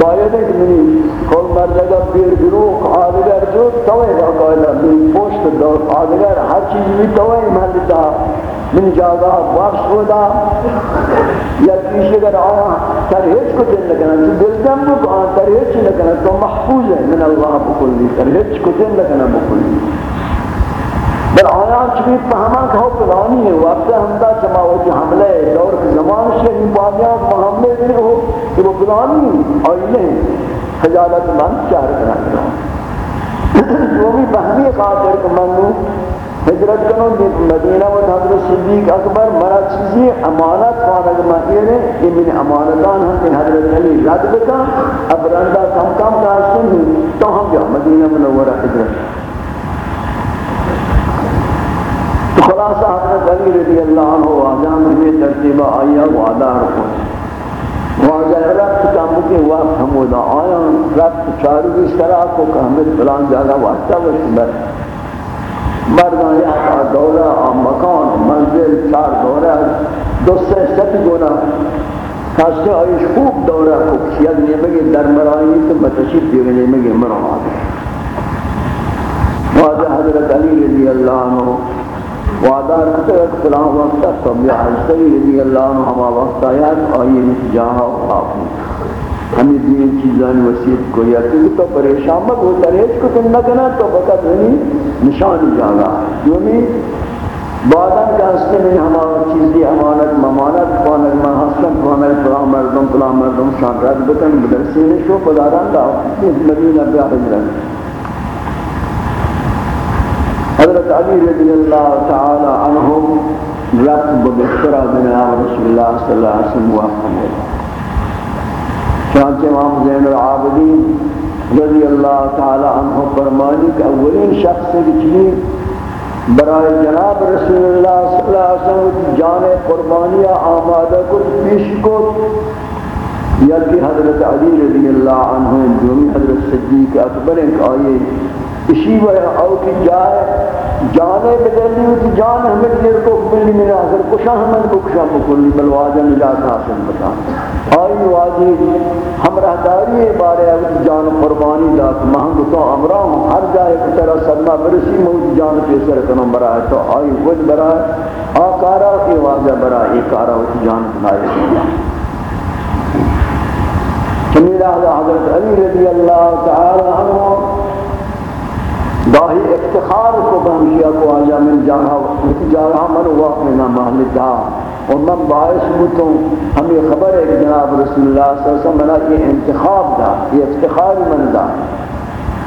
باید ہے منی کل مردگا پیر گروہ آدگر جو توئے گا قائلہ من پوشت دور آدگر ہر چیز بھی توئے محلتا من جاگا بخش ہودا یا کسی اگر آیا ترہیچ کو دن لگنا تو دل جم کو آن ترہیچ لگنا تو محفوظ ہے من اللہ بکلی. ترہیچ کو دن لگنا بکلی. بل آیا چکی فہمان کھو پلانی ہے وقت ہمدہ چما وہ جو حملے دور کے زمان سے ہی بادیات میں حملے بھی ہو کہ وہ پلانی آئیے خجالت من چار کرنا وہ بھی بہمی خاطر کہ منو حجرت کنو مدینہ و حضرت صدیق اکبر مرا چیزی امانت فانگ مہیرے یہ من امانتان ہم کہ حضرت علی رد بکا اب رندہ کم کم کاشتن تو ہم جا مدینہ منورہ حجرت تو خلاصہ حضرت علی رضی اللہ عنہ واجان میں یہ ترتیبہ آیا وعدہ رکھو۔ واجہ رفت کامو کے وقت ہم حمودہ آیا رفت چارو اس طرح کو کہ ہمیں فلان جاگہ وقتہ وقت بر مردان یا دورہ مکان، منزل، چار دورہ، دو سے ست گونا کاستے آئیش خوب دورہ کو کیا نیمگی در مرائی تو بتشید دیگے نیمگی مرام واجہ حضرت علی رضی اللہ عنہ وعدہ رکھتے ہیں فلان وقت تو بیا حضرت رضی اللہ عنہ ہما وقت آیا آئیے جہاں آفو ہمیں دین چیزان وسیعت کو یا تو پریشان مت ہو، ترہیج کو تم نہ کنا تو فقط ہمیں نشان جاگا۔ جو بھی بعداً کہ ہستے میں ہمارا چیزی امانت، ممانت خوانت من حسن خوانت فلان مردم فلان مردم شان رد بکن بدرسی نشو پداران دا مدینہ بیا حضرت حضرت علی رضی اللہ تعالی عنہ رب ببشرہ بنا رسول اللہ صلی اللہ علیہ وسلم واقع چانچہ امام زین العابدین رضی اللہ تعالی عنہ فرمانی کہ اولین شخص سے کی برای جناب رسول اللہ صلی اللہ علیہ وسلم جان قربانیہ آمادہ کو پیش کو، یا کہ حضرت علی رضی اللہ عنہ جو حضرت صدیق اکبر ایک آئے اسی وجہ او کی جائے جانے بدلی ہوتی جان ہمیں دیر کو بلی میں آخر کشا ہمیں کو کشا مکلی بلواجہ نجات حاصل بتا آئی واجی، ہم رہداری بارے اگر جان قربانی دات مہنگ تو امرا ہوں۔ ہر جائے کی طرح صدمہ برسی موت جان پیسر کنم برائے تو آئی وجہ برائے آکارا کی واجہ برائے ایک آرہ ہوتی جان بنائے چمیلہ حضرت علی رضی اللہ تعالی عنہ داہی افتخار کو بہمشیہ کو آجا من جانا جانا من واقع نہ محل جا اور من باعث بوتوں ہمیں خبر ہے کہ جناب رسول اللہ صلی اللہ علیہ وسلم منا یہ انتخاب دا، یہ افتخار من دا۔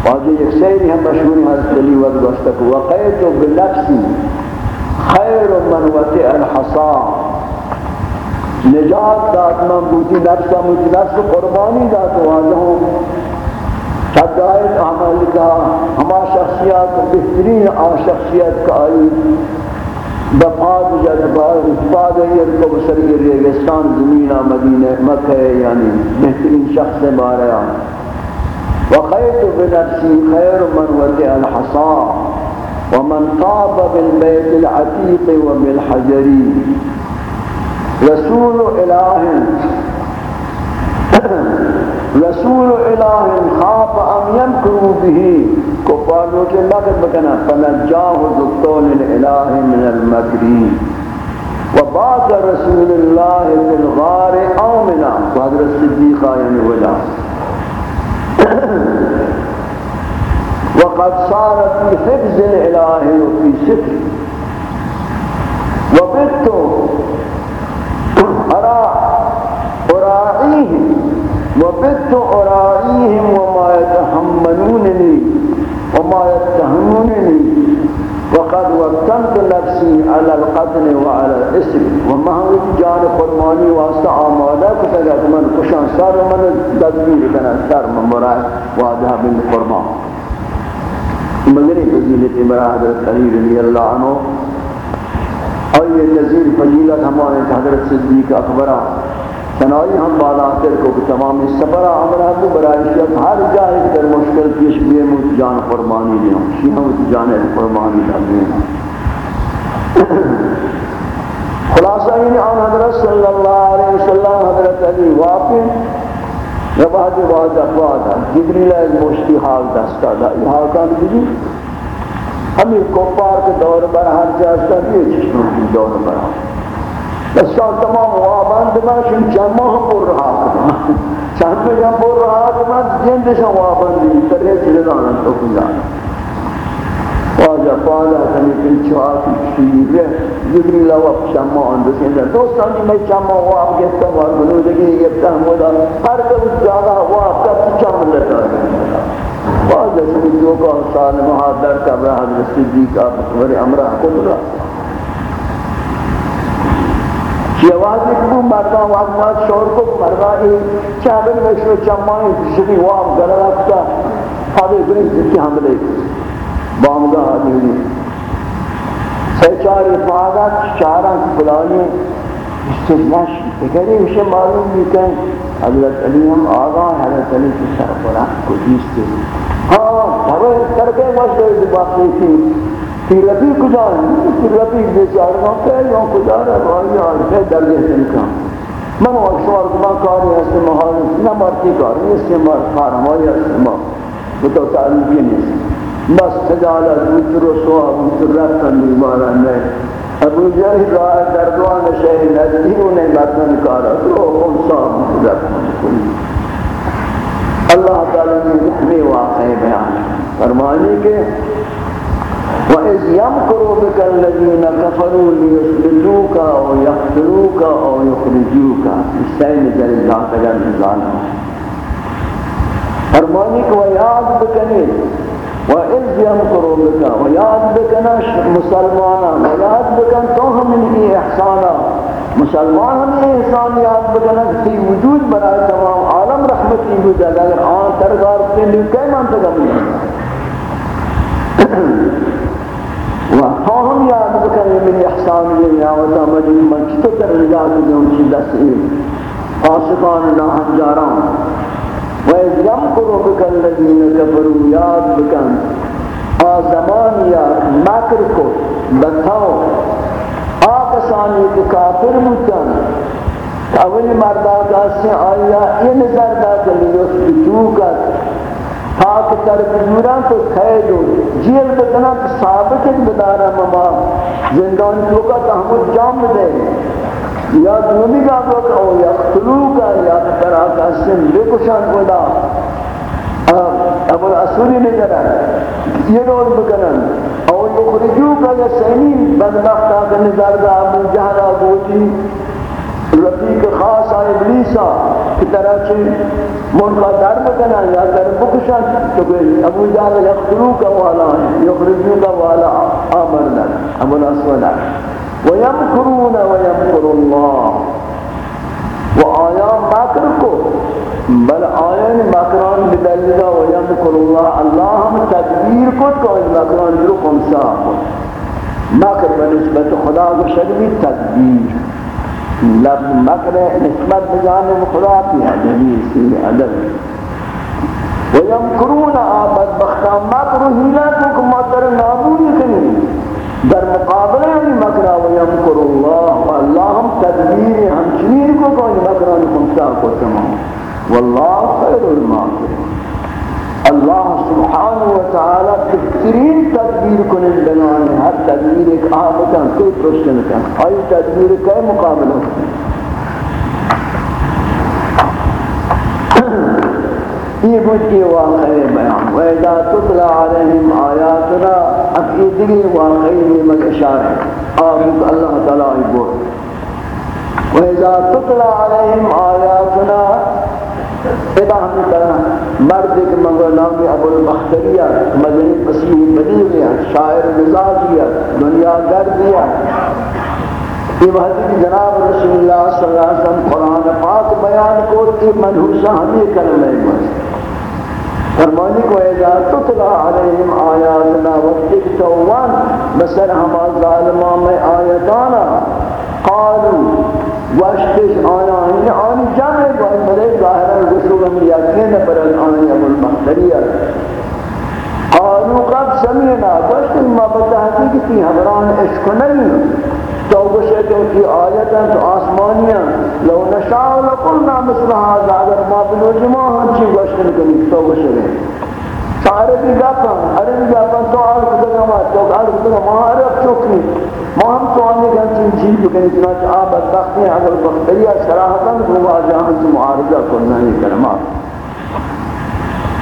واجہ ایک سیری ہم مشہوری حضرت علی ود گوشتک وقیت و خیر من وطع الحصا۔ نجات دات من بوتی نفسا موتی نفس، قربانی دات واجہوں شدائد عمل کا ہما شخصیات بہترین آ شخصیت کا آئی۔ بفاد جذبات اتفاد یہ کو بسری ریگستان زمینہ مدینہ مکہ یعنی بہترین شخص باریا وخيت بنفسي خير من وطئ الحصى ومن طاب بالبيت العتيق وبالحجر رسول إله رسول الہ إله خاف أم يمكروا به كفار لوك لقد بكنا فنجاه ذكتون الإله من المكرين وبعد رسول الله في الغار آمنا وهذا الصديقة يعني ولا وقد صار في حفظ الإله وفي ستر وبدت أرى أراعيهم وبدت أراعيهم وما يتحملونني وما يتهمونني وقد وكلت نفسي على القتل وعلى الاسم وما هو جان قرباني واسطه آماده كتجد من كشان سر من تدبير كنا سر من مراد واضح بالقربان مغرب فضیلت امرا حضرت علی رضی اللہ عنہ اور یہ نظیر فضیلت ہمارے حضرت صدیق اکبرہ سنائی ہم بالا بالاتر کو تمام سفرہ امرہ کو برای شیط ہر جائے در مشکل پیش بیئے موت جان فرمانی دیوں شیعہ موت جان فرمانی دیوں خلاصہ یعنی آن حضرت صلی اللہ علیہ وسلم، حضرت علی واقع رباد بعد افوادا جبریل ایک مشتی حال دستا دا۔ یہ حال کان دیجی ہمیں کفار کے دور پر ہر جاستا دیئے چشموں کی دور پر ہر دستان تمام وابند من شن جمع ہم پر رہا کرنا چند میں جمع پر رہا کرنا جن دشان وابندی ترے چلے دانا تو کنجانا واجہ پالا کنی کن چواتی شیر رہ جبری لوا شمع اندسین در دوستان جی میں شمع واب گیتا وار گلو دگی گیتا مودا ہر کب زیادہ واب تب چم لتا واجہ سنی جو کا سال محادر کبرہ حضرت صدیق کا امرہ کن رہا یہ واضح کو مردا واضح شور کو مردا ای چابل میں شو چمائیں جدی وام گلا کتا ہادے بری جتی حملے بامگا ہادی سچار افادات چارا فلانی. استجناش اگرے اسے معلوم بھی کہ حضرت علی ہم آگاہ حضرت علی کی سرپرہ کو دیستے ہاں ہمیں کر کے مجھے باقی تھی تی کجا ہے تی رفیق بیچار کا پہلوں کجا رہا بھائی آج ہے درجہ سے نکا من وہ شوار کما کاری ہے محال نہ مرتی کاری ہے سے مر کار ہماری ہے وہ تو تعلیم بھی نہیں بس خجالت دوسر و سوا دوسر رفتن بیمارا نہیں ابو جہل راہ دردوان شہر نزدیو نے مردن کارا تو ان صاحب رفتن اللہ تعالی نے ہمیں واقع بیان فرمانے کے وَإِذْ يَمْكُرُ بِكَ الَّذِينَ كَفَرُوا لِيُثْبِتُوكَ أَوْ يَقْتُلُوكَ أَوْ يُخْرِجُوكَ استعین جل ذات جل ظالم فرمانی کو یاد بکنی وَإِذْ يَمْكُرُ بِكَ وَيَاد بِكَنَا مسلمانا وَيَاد بِكَن تو ہم انہی احسانا. مسلمان ہمیں احسان یاد بکنا کہ وجود برائے تمام عالم رحمتی ہوتا اگر آن ترگار کے لیے کئی منطقہ ملی و هم یاد بکنی من احسان یہ نعمت مجید من چطور در نجات دوں کی دستی فاسقان ناہنجاران و از یمکرو بکن الذین کفروا، یاد بکن. آزمان یا مکر کو بتاؤ آکسانی کہ کافر متن اولی مردہ کاسی آیا یہ نظر دا کلیوس بچو کر پاک تر بجوران تو خید ہو جیل بکنا تو ثابت بدارا مما زندان چوکا تحمد جام دے یا دونی کا وقت او یا خلو کا، یا ترا کا سن بکشان خدا ابو الاسوری نے کرا یہ رول بکنن۔ او یخرجو کا یا سینی بدبخت آکا نظر دا ابو جہرہ بوچی رفیق خاص آئے ابلیسا کی طرح چھے ملکہ در بکنا یا در بکشن تو کہ ابو جال یقتلو کا والا ہے یخرجو کا والا آمرنا ابو الاسود ہے وَيَمْكُرُونَ وَيَمْكُرُ اللَّهِ و آیا مکر کو، بل آیان مکران بدلگا وَيَمْكُرُ اللَّهِ اللہ ہم تدبیر کو تو ان مکران جو خمسا مکر بنسبت خدا کو شدوی تدبیر۔ لفظ مکر نسبت بجانب خدا کی ہے جمیل سی عدد وَيَمْكُرُونَ آباد بختہ مکر ہیلہ کو مکر نابودی کنی در مقابلے ہی مکرہ وَيَمْكُرُ اللَّهُ۔ اللہ ہم تدبیر ہم چنین کو کوئی مکران خمسا کو تمام۔ واللہ خیر الماکر اللہ سبحانہ وتعالی بہترین تدبیر کنن بنانے ہر تدبیر ایک آمدن کوئی پرشن کن آئی تدبیر کئی مقابلہ یہ بچی واقعی بیان۔ وَإِذَا تُطْلَعَ عَلَيْهِمْ آيَاتُنَا عقیدگی واقعی نعمت اشارہ آمد اللہ تعالی بول۔ وَإِذَا تُطْلَعَ عَلَيْهِمْ آيَاتُنَا ادا ہم طرح مرد کے منگو نام ابو البختریہ مدنی مسیح بدیع شاعر مزاج دیا، دنیا گر دیا۔ یہ حضرت جناب رسول اللہ صلی اللہ علیہ وسلم قرآن پاک بیان کو کہ منحوسہ ہمیں کلمہ ہے فرمانی کو اذا تطلع علیہم آیاتنا وقت توان مثل ہما ظالمان میں آیتانا۔ قالوا واشتش آیا این یعنی آنی جمع باید بلے ظاہرا رسول ہم یقین پر آنی ابو المحضریہ قالوا قد سمعنا واشت ما بتحقیق تھی حضران عشق نہیں تو گوشے کہ کی آیتاں تو آسمانیاں لو نشاء لقلنا مثل هذا، اگر ما بنو جماع ہم چی گوشتن کنی تو گوشے سارے بھی گاپاں ارے بھی گاپاں تو آل کدگا ما تو آل کدگا ما عرب چوکی؟ ما ہم تو آنے گا چین چیز بکنی چنانچہ آپ بدبختی ہیں اگر بختریہ سراحتاً تو واجہاں سے معارضہ کرنا ہی کرمات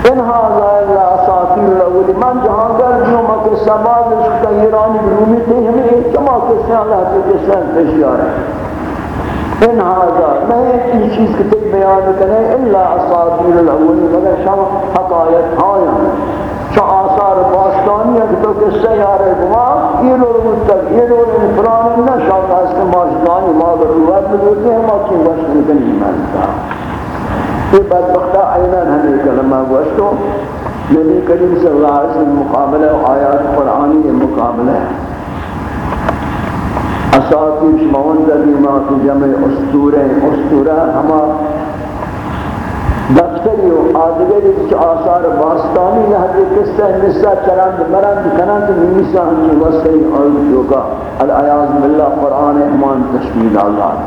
ان هذا الا اساطير الاول. من جہاں گر جو مکہ سماج اس کا ایرانی رومی تھے ہمیں کما کے سے اللہ کے جسن تشیار ہے ان هذا نہیں کی چیز کے بیان کرے الا اساطير الاول مگر شما حقائق ہاں چو آثار باستانی ہے کہ تو کس سے یارے گما، یہ لوگ مستق یہ لوگ فلان نہ شاک اس کے ماشدانی ما ضرورت بلوتے ہیں، ما کی وشت نکنی مانتا۔ یہ بدبختہ اینان ہمیں کلمہ گوشتو نبی کریم صلی اللہ علیہ وسلم مقابلہ و آیات قرآنی مقابلہ ہے۔ اساتیش موندہ ما تو جمع اسطوره اسطوره اما دفتری و آدگری که آثار باستانی نهدی قصه نسا چرند، مرند، کنند نیسا ہمچی وسطی آیت جوکا الایاز بالله قرآن امان تشکیل آزاد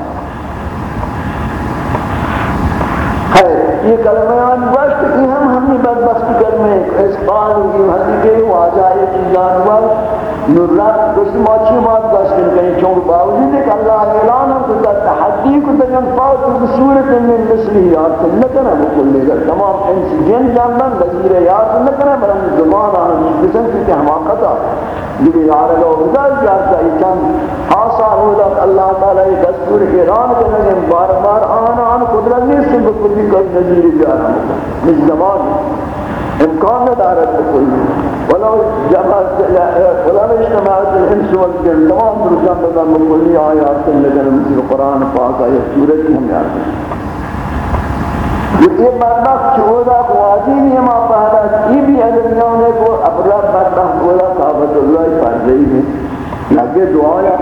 خیر یہ کلمیان وقت یہ ہم ہمیں بدبخت کرنے اس قال یہ حدیقے واجہ ایک جانور نورات کچھ ماچی بات داشتن کہیں چون باوجود ہے کہ اللہ اعلان ہم کو تحدی کو تجن فاوت بصورت من مثلی یاد نکنا بکل لے گا تمام انس، جن جانبن وزیر یاد نکنا بلن زمان آنا بسن کی حماقتا جبی یارگا و بزر جارتا یہ چند آسا ہو اللہ تعالی دستور ایران کرنے بار بار آنا آنا قدرت نہیں سے بکلی کوئی نظیر جارا مجھ زمان امکان ندارت بکلی۔ ولو جمعت ولو اجتماعت الانس والجن، تمام رجال بدا مکلی آیات لگن مثل قرآن پاک آیت سورت ہم یاد یہ بدبخت چودا قواتی نہیں ہم آپ پہلا، یہ بھی ادمیان ہے کو ابرا بدبخت قولا کعبت اللہ فرزئی ہے لگے دعایا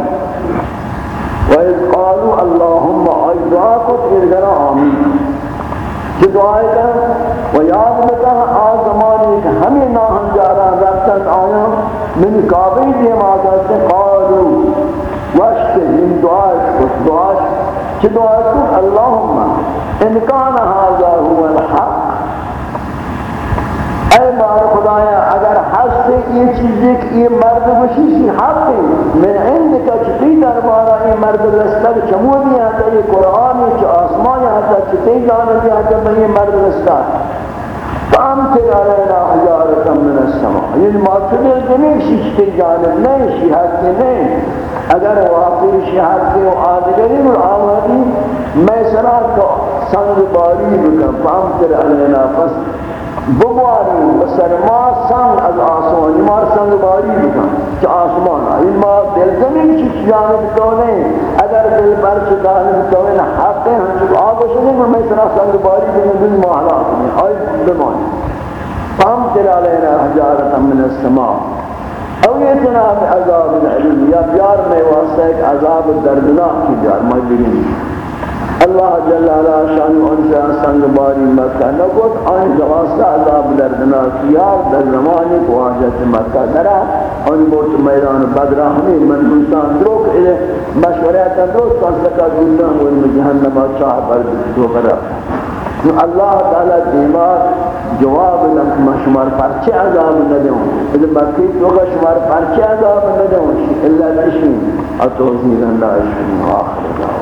وَإِذْ قَالُوا اللَّهُمَّ عَيْدَاكُتْ إِرْغَرَ آمين کہ دعائے کر و یاد بتا آج زمانی کہ ہمیں ناہن جارا رفتن آیا۔ من کعبی دیم آتا سے قالو وشت من دعائے کچھ دعائے کہ دعائے کن اللہم، انکان هذا هو الحق۔ اے بار خدایا، اگر حق سے یہ چیزیں کہ یہ مرد وشیشی حق ہے من عندکا چتی دربارا یہ مرد رستر چمودی آتا، یہ قرآن چو آسمان آتا چتی جانتی آتا، میں یہ مرد رستر فامتر علینا حجارتا من السماء. یعنی یہ معتدل زمین شیشتے جانب نہیں شیحت نہیں اگر واقعی شیحت کے و آدگری و آوازی میں سرا تو سنگ باری بکن. فامتر علینا، پس بگواری بسر ما سنگ از آسمان، یہ مار سنگ باری بکن چا آسمان این ما دل زمین شیش جانب تو نہیں اگر دل برچ جانب تو نہیں حق ہے ہم چکو آگوشنے میں سرا سنگ باری بکن دل محلات میں، آئی بمانی فامطر علينا حجارة من السماء۔ او يتنا بعذاب العلم، یا بیار میں واسطہ ایک عذاب دردناک کی بیار مجرین اللہ جل علا شان ان سے سنگ باری مکہ نکت آن جواسطہ عذاب دردناک یار در زمانی کو آجت مکہ درہ ان موت میدان بدرہ ہمیں من دوستان دروک الے مشوریتا دروک کانسکا دوستان وہ جہنم چاہ پر دو پر اللہ تعالی دیمار جواب لك ما شمار پرچه عذاب ندهون اذا بقي توقع شمار پرچه عذاب ندهون الا نشين اتوزينا لا يشين واخر دعوة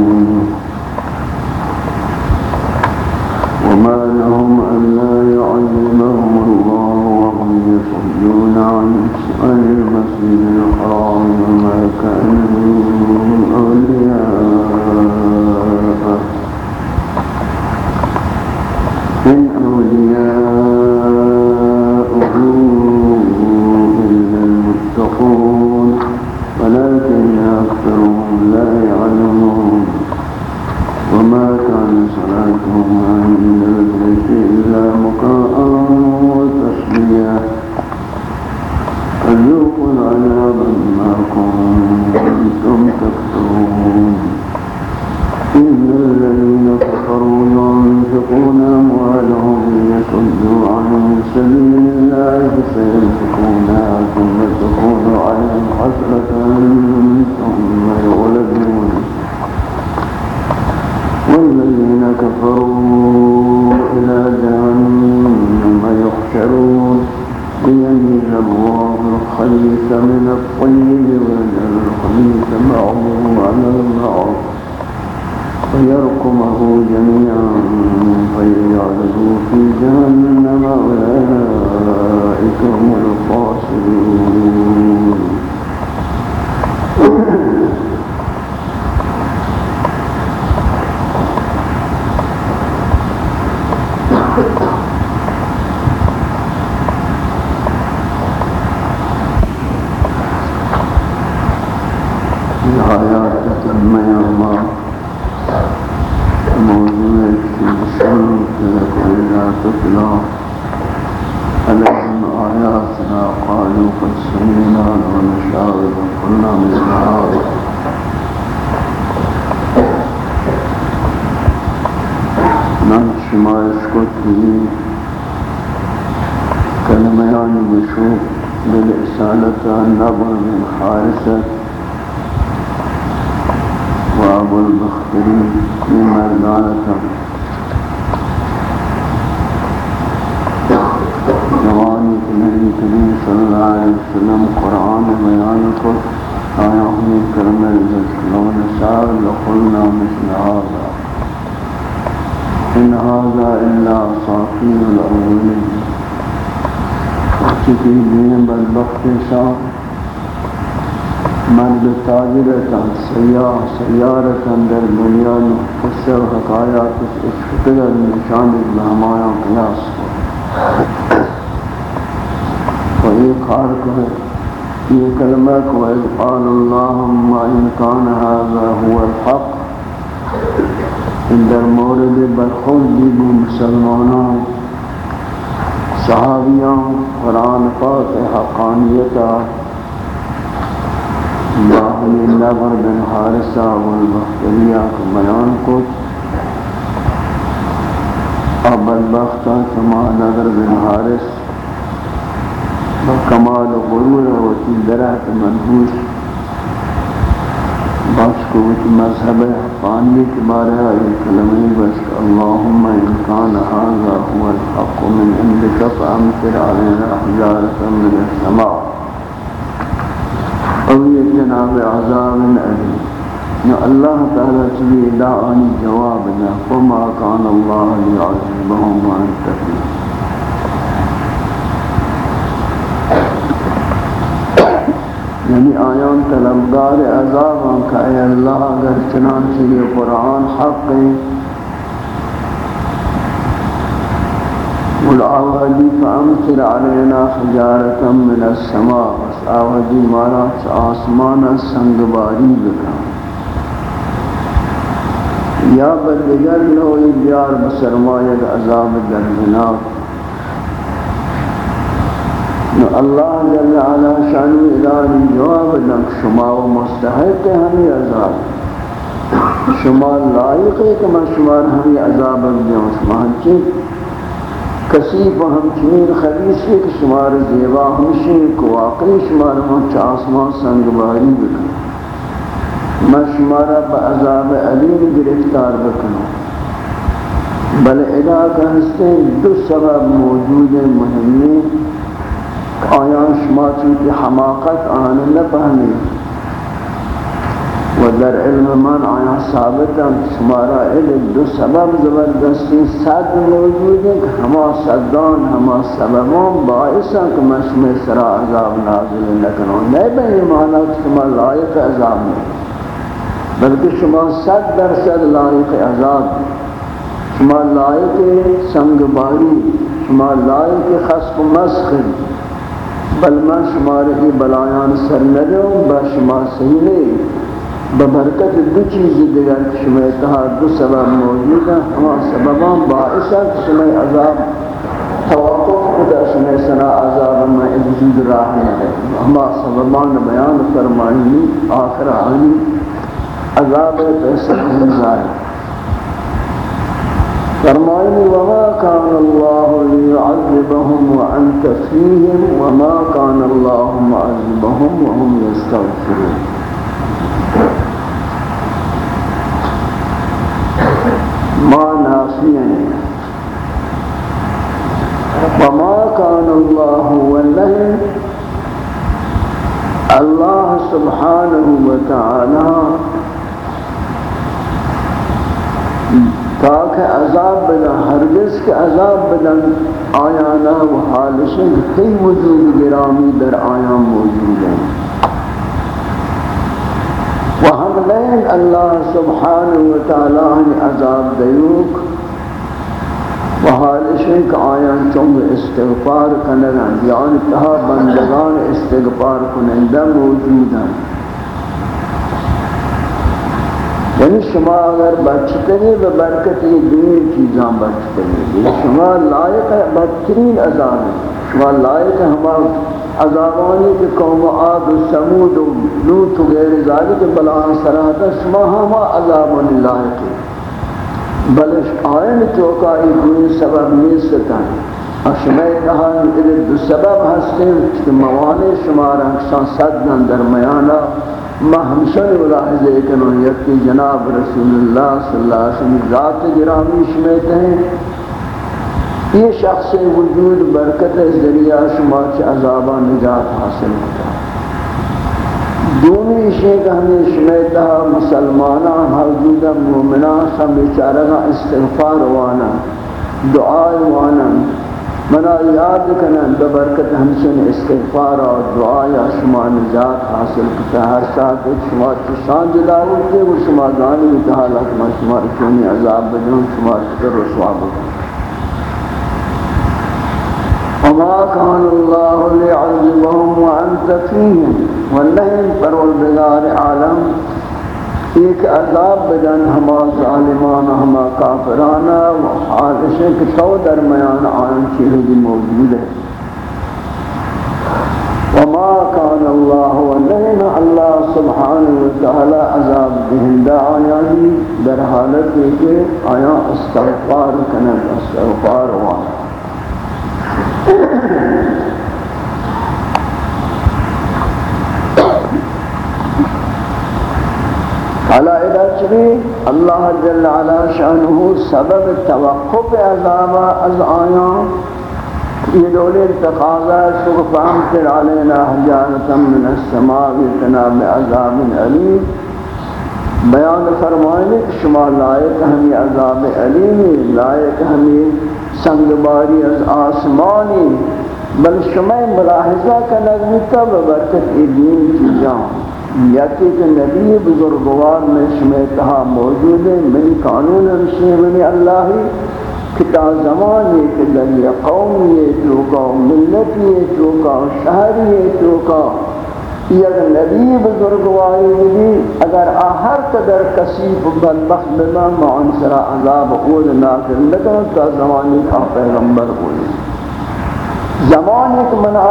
القرآن بيان كل آياهم كرمه يذكرون الشعر لقلنا مثل هذا. إن هذا إلا صافين الأولين. وقتی کی دین بدبخت شاہ مرد سيارة سيارة سیارتاں در دنیا قصہ و حقایات اس فقدر نشان بہمایاں قیاس کو و کلمہ کو اذ قال اللہم إن کان هذا هو الحق. ان در مورد برخود دیبو مسلمانان قرآن پاک حقانیتا باہمی نبر بن حارسہ والبختریہ کو بیان کو اب کما نظر بن حارس کمال و غرور ہوتی درہت منحوس. بس کو وچ مذہب پانی کے بارے آئی کلمہ بس اللہم انکان هذا هو الحق من عندك فامطر علينا حجارة من السماء. او یہ جناب عذاب علیم نو اللہ تعالی چلی دعانی یعنی جواب دا فما کان اللہ لیعذبهم وانت یعنی آیان طلبگار عذاب کا اے اللہ اگر چنانچہ یہ قرآن حق ہے. قل آوہدی فامتر علینا حجارتا من السماء بس آوہدی مارا آسمان سنگباری بکا یا بدگر نوی بیار بسرمایت عذاب دردناک اللہ جل علا شانو اداری جواب دنک شما و مستحق ہمیں عذاب۔ شما لائق ہے کہ میں شما ہمیں عذاب دیوں شما ہنچی کسیب و ہمچین خبیص ہے کہ شما زیبا ہمشی کو واقعی شما ہمچ آسمان سنگباری بکن۔ میں شمارا با عذاب علیم گرفتار بکنوں بل ادا کا ہستے دو سبب موجود مہمی آیان شما چونکہ حماقت آن نپہمی و در علم من آیا ثابتا شمارا علم دو سبب زبردستی، صد موجود ہیں کہ ہما صدان، ہما سببان باعثا کہ میں شما سرا عذاب نازل نکنوں نہیں بہی معنی کہ شما لائق عذاب نہیں بلکہ شما صد درصد لائق عذاب شما لائق سنگ باری شما لائق خصف مسخ بل من شما رہی بلایان سر ندوں با شما صحیح نہیں ببرکت دو چیز دیگر شما اتحاد دو سبب موجود ہیں۔ ہما سببان باعثا شما عذاب توقف خدا شما سنا عذاب میں وجود راہ ہے۔ ہما سببان بیان فرمائنی آخر آنی عذاب پیسر انزائی فرمائنی وما كان الله ليعذبهم وأنت فيهم وما كان الله معذبهم وهم يستغفرون. ما نافيا وما كان الله والله الله سبحانه وتعالى تاکہ عذاب بنا، ہرگز کے عذاب بنا آیانا و حالشن کئی وجود گرامی در آیا موجود ہیں۔ و ہم لین اللہ سبحانہ و تعالی عذاب دیوک و حالشن کہ آیان چونگ استغفار کنگن یعنی تہا بندگان استغفار کنندہ موجود ہیں۔ یعنی شما اگر بچتے ہیں ببرکت یہ دنیا چیزاں بچتے ہیں شما لائق ہے بدترین عذاب شما لائق ہے ہمارا عذابانی کے قوم آد و سمود و لوت و غیر ذالک بلان سراحتا شما ہما عذابانی لائق ہے بلش آئین چوکا ای سبب نہیں ستا ہے شما کہا دو سبب ہستے ہیں کہ موانے شما رنکشان صدن درمیانا ما ہمشن ملاحظہ کنوں یکی جناب رسول اللہ صلی اللہ علیہ وسلم ذات گرامی شمیت ہیں۔ یہ شخص وجود برکت ذریعہ شما چھ عذابہ نجات حاصل ہوتا دونی شیخ ہمیں شمیتہ، مسلمانہ حضودہ مومنہ، سب بیچارہ استغفار وانا، دعائے وانا۔ منا یاد کنن ببرکت ہمشن استغفار اور دعا یا شما نجات حاصل کتا ہر ساتھ شما چشان جداوت دے وہ شما گانی اتحالا کما شما رکھونی عذاب بجن شما رکھر رسوا بکن. وما كان الله ليعذبهم وأنت فيهم. والله پروردگار عالم. ایک عذاب بدن ہما ظالمان، ہما کافرانا و حالش کہ تو درمیان آن چیز بھی موجود ہے۔ وما كان الله ولينا الله سبحانه وتعالى عذاب بهم دعاني در حالت کے آیا استغفار کنن، استغفار وانا على إذا اللہ جل علا شانه سبب توقف عذاب از آیان یہ دولے تقاضا شکر فامتر علینا حجانتا من السماء بتناب عذاب علیم۔ بیان فرمائنے کہ شما لائق ہمیں عذاب علیمی لائق ہمیں سنگباری از آسمانی۔ بل شما ملاحظہ کا نظمتا ببرکت دین کی جان۔ یکی کہ نبی بزرگوار میں شما تہا موجود ہے منی قانون ہمشی منی اللہی کتا زمانی کہ در یہ قومی چوکا ملتی چوکا شہری چوکا یہ نبی بزرگوائی بھی، اگر آہر قدر کسیب بدبخت بنا معنصر عذاب اول ناکر لکن تا زمانی کا پیغمبر ہوئی زمانی کہ منع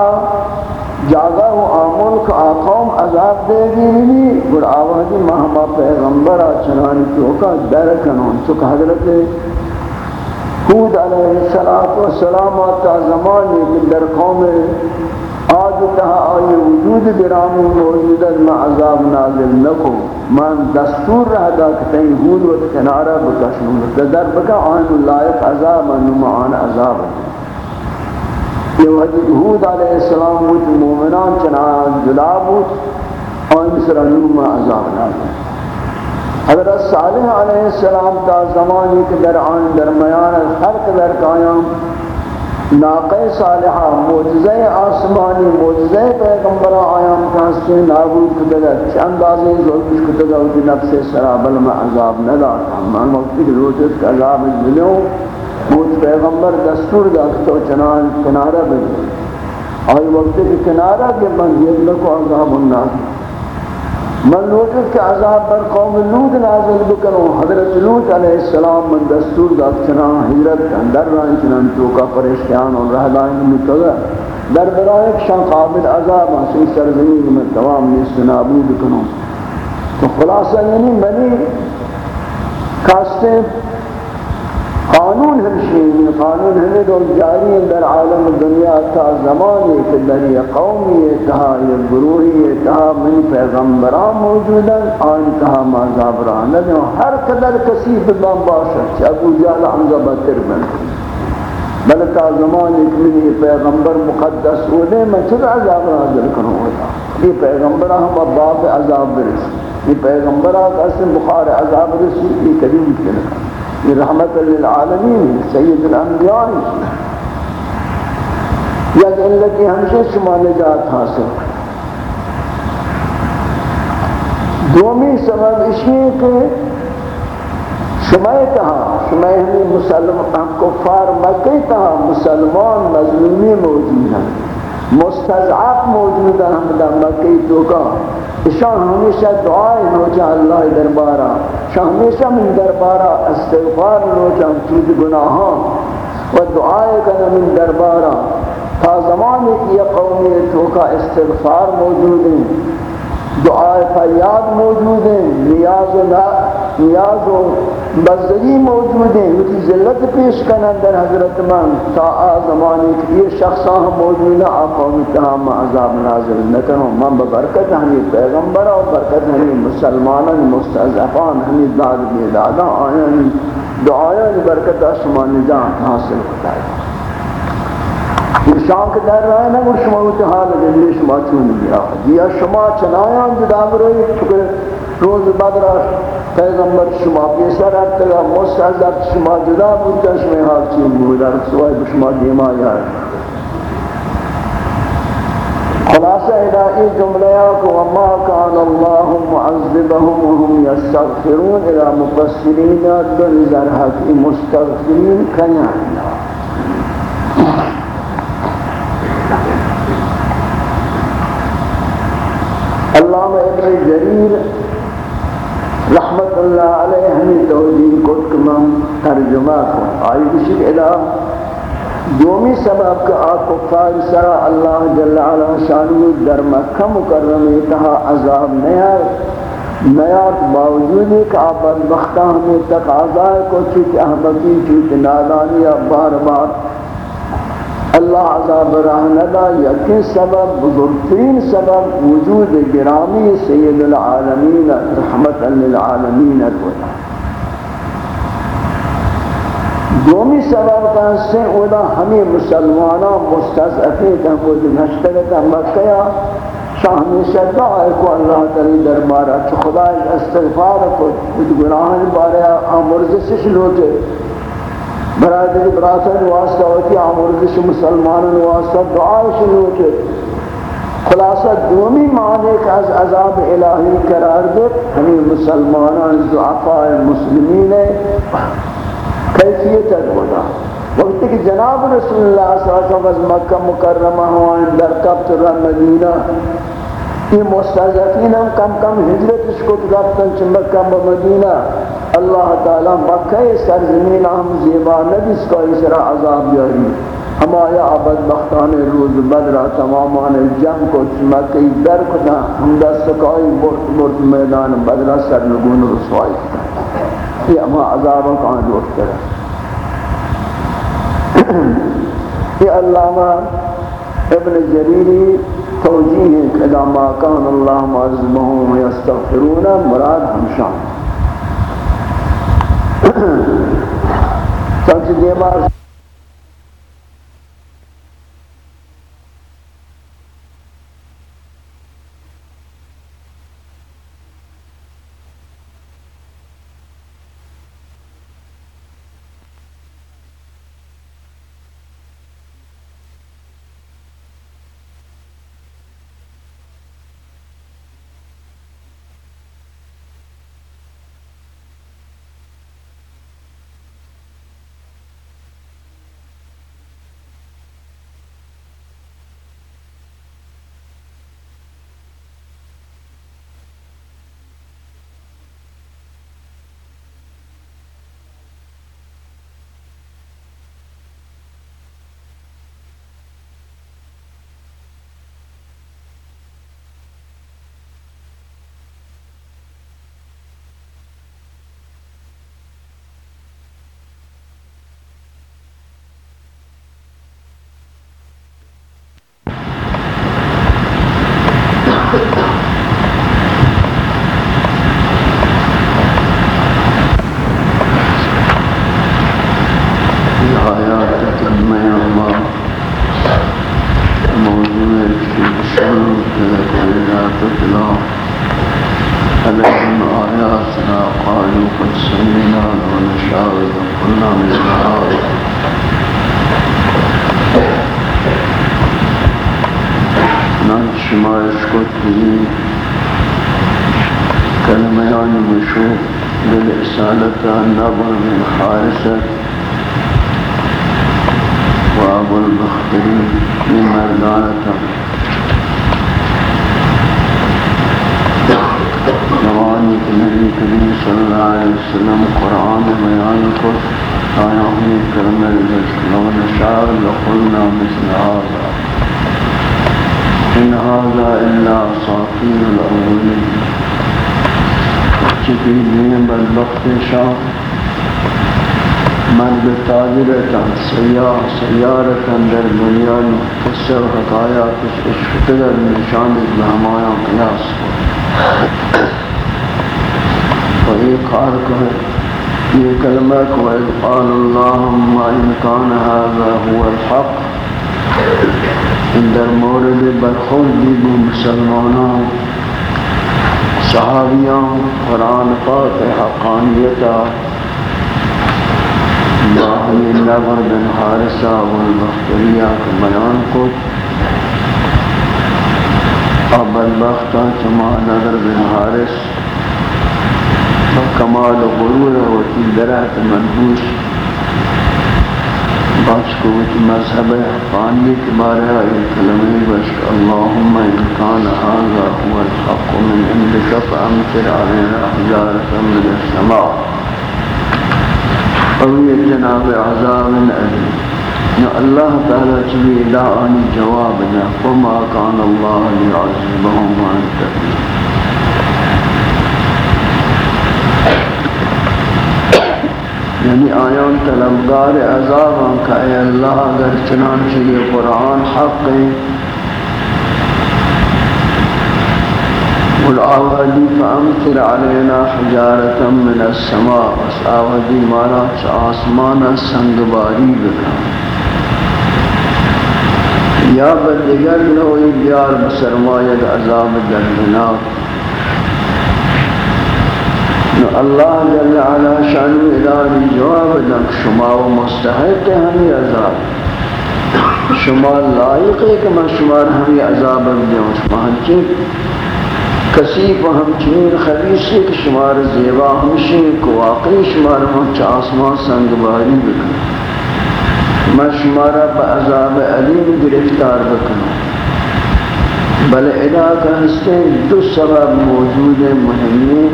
جاگا و آمول کا آقوم عذاب دے گی بھی گر آوازی مہما پیغمبر چنانی چوکا در کنون چکا حضرت حود علیہ السلام تا زمانی کہ در قوم آج تہا آئی وجود برامی موجودت میں عذاب نازل نکو۔ من دستور رہ دا کہ تین حود و کنارہ بکشنو در بکا آئین لائق عذاب انو آن عذاب۔ یہ وجود حود علیہ السلام وجود مومنان چنان جلا بود آئین سر انو عذاب نازل حضرت صالح علیہ السلام تا زمانی کے درعان درمیان خرق در قائم ناقہ صالحہ موجزہ آسمانی موجزہ پیغمبر آیام کانستے نابود کتگا چاندازیں زوجش کتگا ہوتی نفس سرابل میں عذاب ندا من وقتی کہ کا عذاب ملیوں موج پیغمبر دستور دا تو چنان کنارہ بگی آئی وقتی کہ کنارہ کے بند یہ لکو عذاب الناس من لوٹت کہ عذاب بر قوم لوت نازل بکنو حضرت لوت علیہ السلام من دستور داد چنان حضرت اندر رائن چنان چوکا پریشتیان اور رہ لائن در برای شان قابل عذاب ہنسی سرزمین میں تمام نیست نابود کنو تو خلاصہ یعنی منی کاستے قانون ہمشین قانون ہمیں دور جاری در عالم دنیا تا زمانی کہ در یہ قومی اتحا یہ گروہی اتحا من پیغمبران موجودن آن کہا مازابران ندیوں ہر قدر کسی بلان باشد چھ ابو جال حمزہ بطر بن. بلکہ زمانی کہ من یہ پیغمبر مقدس ہو دے میں چھر عذاب نازل کروں ہوتا یہ پیغمبر ہم اباب عذاب برسی۔ یہ پیغمبر کا اسم بخار عذاب برسی یہ کبھی ممکن ہے یہ رحمت للعالمین، سید الانبیاء. یا کہ اللہ کی ہمشہ شما نجات حاصل دومی سبب اسی ہے کہ شما تہا شما ہمیں مسلمان کفار مکی تہا مسلمان مظلومی موجود ہیں. مستضعف موجود ہیں ہم دا مکی تو کا شان ہمیشہ دعائیں روچا اللہ دربارہ. ہمیشہ من دربارہ استغفار روچا چود گناہاں و دعائے کنا من دربارہ تا زمانے کی یہ قومی توکا استغفار موجود ہیں، دعائے فریاد موجود ہیں، نیاز و نیاز و بزدگی موجود ہیں یہ ذلت پیش کرنا در حضرت من، تا آزمانی کہ یہ شخصاں موجود ہیں، آپ قومی تمام عذاب نازل نکنو من ببرکت ہمیں پیغمبر اور برکت ہمیں مسلمانان مستعزفان ہمیں داد بیدادا آیان دعایان برکت شما نجات حاصل ہوتا ہے۔ شام کے در رہے ہیں وہ شما ہوتے حال دلی شما چون گیا۔ یا شما چنایان جدا برای چکر روز بدر پیغمبر شما پیسر ارتگا مستعذب شما جدا بودتا شما حال چون بودتا سوائی بشما دیما یار خلاصہ الہی جملہ کو وما کان اللہ معذبهم وهم يستغفرون الى مفسرین دل ذرحق مستغفرین کنیا علامہ ابن جریر رحمت اللہ علیہ ہمیں توجیہ کت کمان ترجمہ کو آئی کسی الہ دومی سبب کہ آ کفار سرا اللہ جل علا شانو در مکہ مکرمی تہا عذاب نیار نیار باوجود کہ آپ بدبختہ ہمیں تقاضا کو چیت احمقی چیت نادانی بار بار اللہ عذاب راہ یقین سبب، بزرگترین سبب وجود گرامی سید العالمین، رحمت للعالمین کو دومی سبب کا سے اولا ہمیں مسلمانوں مستضعفین کا وہ نشترت مکہ شاہ ہمیشہ دعا کو اللہ تعالی دربارہ چھ خدا استغفار کو کچھ گناہوں بارے آمرزش لوٹے۔ برادر براتن واسطہ ہوتی آمرزش مسلمانوں واسطہ دعا لوٹے خلاصہ دومی معنی کا از عذاب الہی قرار دے۔ یعنی ہمیں مسلمانوں ضعفاء مسلمین کیفیت ہے ہونا وقت کہ جناب رسول اللہ صلی اللہ علیہ وسلم از مکہ مکرمہ ہوائیں در کبت رہ مدینہ۔ یہ مستعزفین ہم کم کم حجرت اس کو رفتن چھ مکہ مدینہ۔ اللہ تعالی مکہ سرزمین ہم زیبا نبیس کا اس را عذاب جاری ہم آیا عبد بختان روز بدرہ تمامان جنگ کو مکہ در کتا ہم دست سکائی برد برد میدان بدرہ سرنگون رسوائی کتا یہ اما عذابوں کا آنجوٹ کرے یہ علامہ ابن جریری توجیہ ہے کان اللہ معظمہم یستغفرون مراد ہمشان۔ سب سے دیوار النضر بن خارسة وأبو البختري من مردانة زمانك النبي الكريم صلى الله عليه وسلم قرآن بيان کو آیاں کرم لو لقلنا مثل هذا. إن هذا إلا أساطير الأولين. چکی نیم بلبخت شاہ۔ من به تاجرتان سیاه سیارتان در دنیا نقصه و حقایاتش عشق قدر نشان از نمایان قیاس کن و یہ کار کن یہ کلمہ کو اذ قال اللهم ان کان هذا هو الحق۔ ان در مورد برخون دیگو مسلمانان صحابیان قرآن پاک حقانیتا باہی نبر بن حارسہ والبختریہ کے بیان کو۔ اب البختہ چما نظر بن حارس کمال غرور ہوتی درہت منحوش بعض کو مذہب پانی کے بارے آئی کلمہ بس اللہم انکان آگا هو الحق من اندکا فامتر آلینا حجارتا من السماء۔ اور یہ جناب عذاب علیم یا اللہ تعالیٰ چلی دعانی جواب دا وما کان اللہ لعظمہم انتقیم یعنی آیان طلبگار عذابان کا اے اللہ، اگر چنانچہ یہ قرآن حق ہے۔ قل آوادی فامتر علينا حجارة من السماء، بس آوادی مارا چا آسمانا سنگباری بکا۔ یا بدگر نوئی بیار بسرمایت عذاب جلناک اللہ جل علا شانو اداری جواب دنک شما و مستحق ہمی عذاب۔ شما لائق ہے کہ میں شمار ہمی عذاب دیوں شما ہنچی کسیف ہم چین خبیصی کہ شمار زیبا ہمشی کو واقعی شمار ہم آسمان سنگ باری بکن۔ میں شمارا با عذاب علیم گرفتار بکن۔ بل ادا کا حصے دو سبب موجود مہمی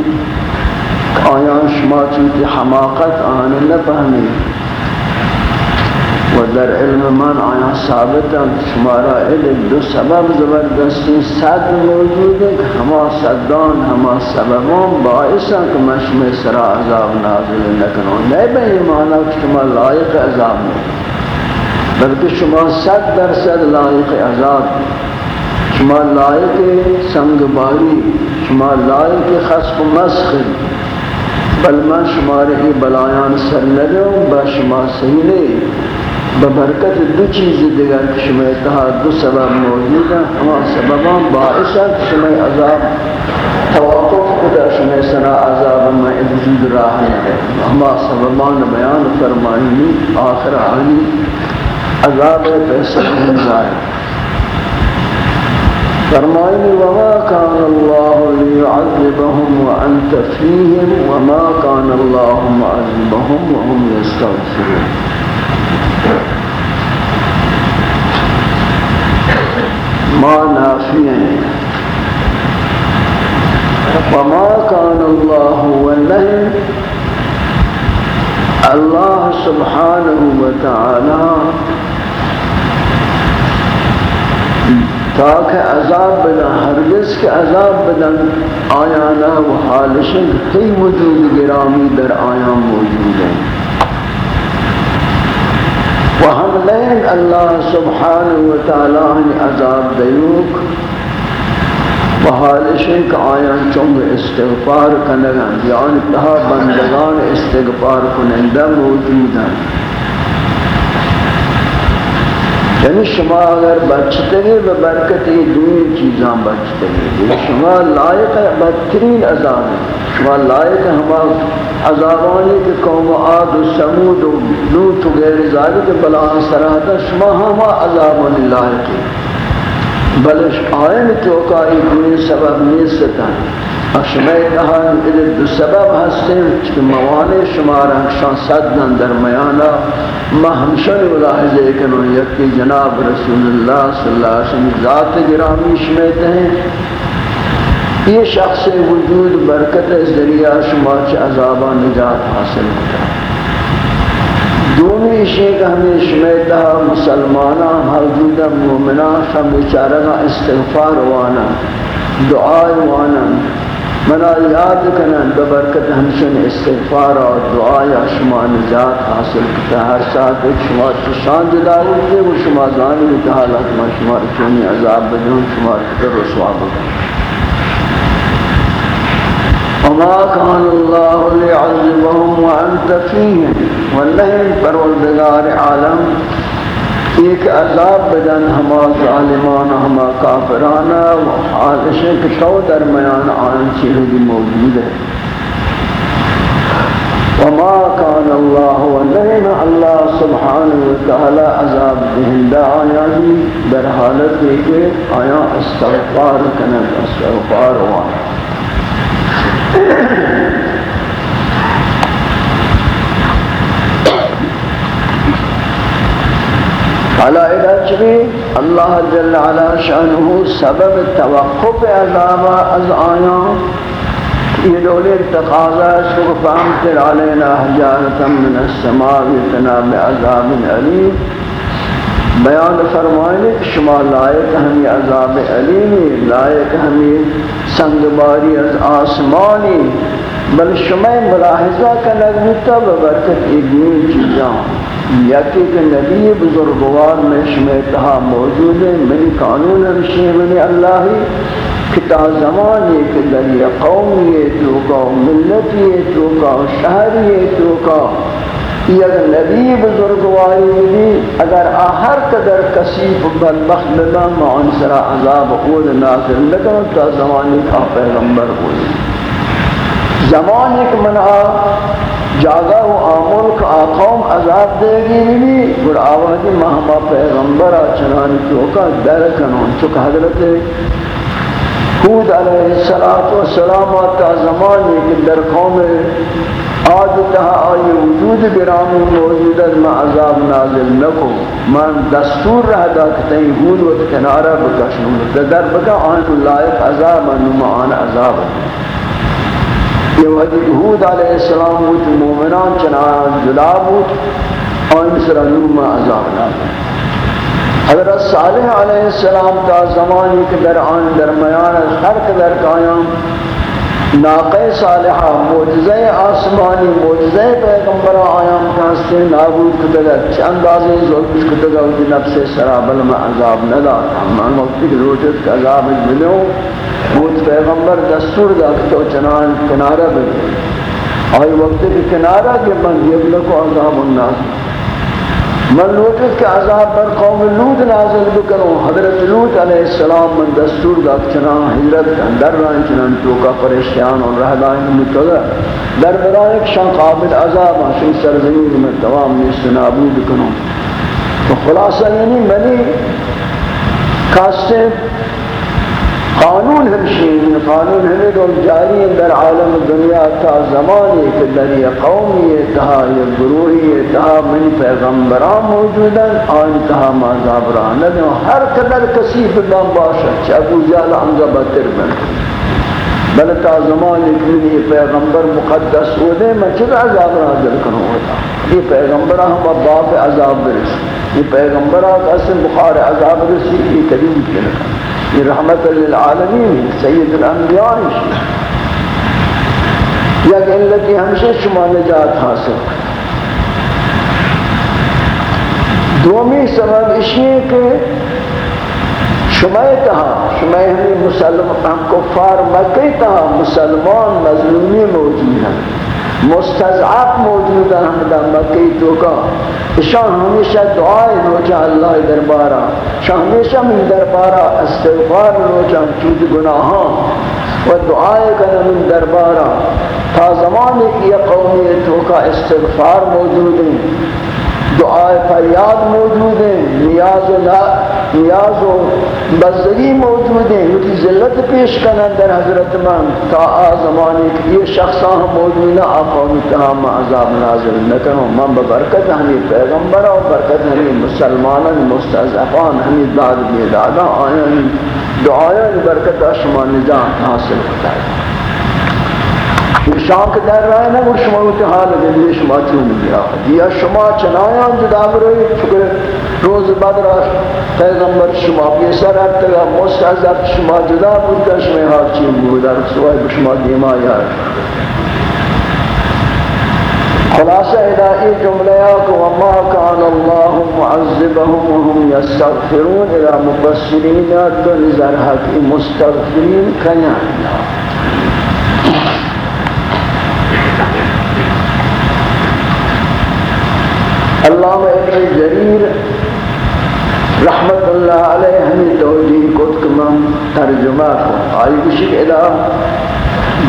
آیان شما چوتی حماقت آنے نہ و در علم من آیا ثابت ہے شمارا علم دو سبب زبردستی، صد موجود ہے کہ ہما صدان ہما سببان باعث ہیں کہ میں شما سرا عذاب نازل نکنوں نہیں بے ایمانا کہ شما لائق عذاب نہیں بلکہ شما صد درصد لائق عذاب شما لائق سنگ باری شما لائق خصف مسخ بل من شمارے بلایان سر ندوں با شما صحیح ببرکت دو چیز دیگر کہ شما اتحاد دو سبب موجود ہیں۔ ہما سببان باعث ہے شما عذاب توقف کتا شما سنا عذاب میں وجود راہ ہے ہما سببان بیان فرمائنی، آخر آنی، عذاب پیسر انزائے فرمائنی وما كان الله ليعذبهم وأنت فيهم وما كان الله معذبهم وهم يستغفرون. ما نافی ہیں وما كان الله والله اللہ سبحانہ وتعالی تاکہ عذاب بنا ہرگز کے عذاب بنا آیانا و حالشن کئی وجود گرامی در آیا موجود ہیں۔ و ہم لین اللہ سبحانہ و تعالی عذاب دیوک۔ و حالشن کا آیان چونگ استغفار کنگن یعنی تہا بندگان استغفار کنندہ موجود ہیں۔ یعنی شما اگر بچتے گئے ببرکتی دونی چیزاں بچتے گئے شما لائق ہے، بدترین عذاب ہے۔ شما لائق ہے ہما عذابانی کے قوم آد و سمود و لوت و غیر ذالک بلان سراحتا شما ہما عذابانی لائق ہے۔ بلش آئین توقعی کوئی سبب نیستا شما کہا ادھر دو سبب ہستے کہ موانع شما رنگشان صدن در میانا ما ہمشن ملاحظے کنو یکی جناب رسول اللہ صلی اللہ علیہ وسلم ذات گرامی شمیتے ہیں یہ شخص وجود برکت ذریعہ شما چ عذابہ نجات حاصل ہوتا دونی شیخ ہمیں شمیتہ مسلمانہ حضود مومنہ شم بیچارہ استغفار وانا دعائے وانا منا یاد کنن ببرکت ہمشن استغفار اور دعا یا شما نجات حاصل کتا ہر ساتھ ایک شما چشان جدا ہوتے وہ شما زانی کہا لکھ شما چونی عذاب بدون شما کتر رسوا بکن وما كان الله ليعذبهم وانت فيهم واللهم پروردگار عالم. ایک عذاب بدن ہما ظالمان، ہما کافران، و حالش کہ تو درمیان آن چیز موجود ہے۔ وما كان الله واللهم الله سبحانه وتعالى عذاب دهنده آیا جی، در حالت کہ آیا استغفار کنن استغفار وانا حالا ادھر اللہ جل علا شانہ سبب توقف عذاب از آیان یہ دولی تقاضا شکر فامتر علینا حجارتا من السماء بتناب عذاب علیم۔ بیان فرمائنے کہ شما لائق ہمیں عذاب علیمی لائق ہمیں سنگباری از آسمانی۔ بل شما ملاحظہ کا نگوتا ببرکت ایدین چیزاں۔ یکی کہ نبی بزرگوار میں شما تہا موجود ہے منی قانون ہمشی منی اللہی کتا زمانی کہ در یہ قومی توکا ملتی توکا شہری توکا یہ نبی بزرگواری بھی اگر آہر قدر کسیف بدبخت لنا معان عذاب خود ناظر لکن تا زمانی کا پیغمبر ہوئی۔ زمانی کہ منع جاگا و آمول کا آقوم عذاب دے گی بھی اور آوازی مہما پیغمبر چنانی چوکا در کنون چکہ حضرت خود علیہ السلام تا زمانی کہ در قوم آج تہا آئی وجود برامی موجود ہے میں عذاب نازل نکو۔ من دستور رہ دا کتیں ہود و کنارہ بکشنوں در بکا آن کو لائق عذاب، انو آن عذاب۔ یہ وحدی حود علیہ السلام ہوت مومنان چنان جلا بود آن سر علوم عذاب نہ حضرت صالح علیہ السلام تا زمانی کے در آن درمیان ہر قدر قائم ناقہ صالحہ، معجزہ آسمانی، معجزہ پیغمبر آیام کانستے نابود کتگا چند آزے ظلمش کتگا ہوتی نفس سرابل میں عذاب ندا. ہمان وقتی کہ روچت کا عذاب ملو بود پیغمبر دستور دا کتو چنان کنارہ بگی آئی وقتی کہ کنارہ کے بند یبلکو عذاب الناس. من لوٹت کے عذاب پر قوم لوت نازل بکنو حضرت لوت علیہ السلام من دستور دا چنان حضرت در رائن چنان توکا پریشیان اور رہدائن متوگا در برائن شان قابل عذاب آشان سرزمین میں تمام نیست نابود کنو تو خلاصہ یعنی منی کاسے قانون ہمشین قانون ہمیں دول جاری در عالم دنیا تا زمانی کہ در یہ قومی تہا یہ گروہی تہا من پیغمبران موجودن، آن تہا مازابران ندیوں ہر قدر کسی بلان باشد چا ابو جال حمزہ بطر بن۔ بل تا زمانی کہ یہ پیغمبر مقدس ہو دے میں چل عذاب نازل کروں ہوتا؟ یہ پیغمبر ہم باپ عذاب برسی۔ یہ پیغمبر آتا اصل بخار عذاب برسی یہ قدیم کنکا یہ رحمت للعالمین سید الانبیاء یک علتی ہمشہ شما نجات حاصل۔ دومی سبب اسی ہے کہ شما تہا شما ہمیں مسلمان ہم کفار مکی تہا، مسلمان مظلومی موجود ہیں۔ مستضعف موجود ہم دا مکی تو کا۔ شان ہمیشہ دعائے روچا اللہ دربارا شان ہمیشہ من دربارا استغفار روچا چود گناہاں۔ و دعائے کنا من دربارا تا زمانے کی قومی تو کا استغفار موجود ہیں۔ دعائے فریاد موجود ہیں۔ نیاز و نیاز و بزدگی موجود ہیں یہ ذلت پیش کرنا در حضرت من، تا آزمانی کہ یہ شخصاں موجود ہیں آپ قومی تمام عذاب نازل نکنو من ببرکت ہمیں پیغمبر و برکت ہمیں مسلمانان مستعزفان ہمیں داد بیدادا آئین دعائیں برکت شما نجات حاصل ہوتا ہے شام کے در رہا ہے نا وہ شما ہوتے حال دلی شما چون گیا یا شما چنایاں جدا بروئی چکر روز بدر پیغمبر شما پیسر ہے تگا مستعذب شما جدا بودتا شما حال چین بودا رسوائی شما دیما یار خلاصہ ادائی جملیا کو وما کان اللہ معذبهم وهم يستغفرون الى مبصرین دل زرحق مستغفرین کنیا علامہ ابن جریر رحمت اللہ علیہ ہمیں توجیہ کت کمان ترجمہ کو آئی کشک ادا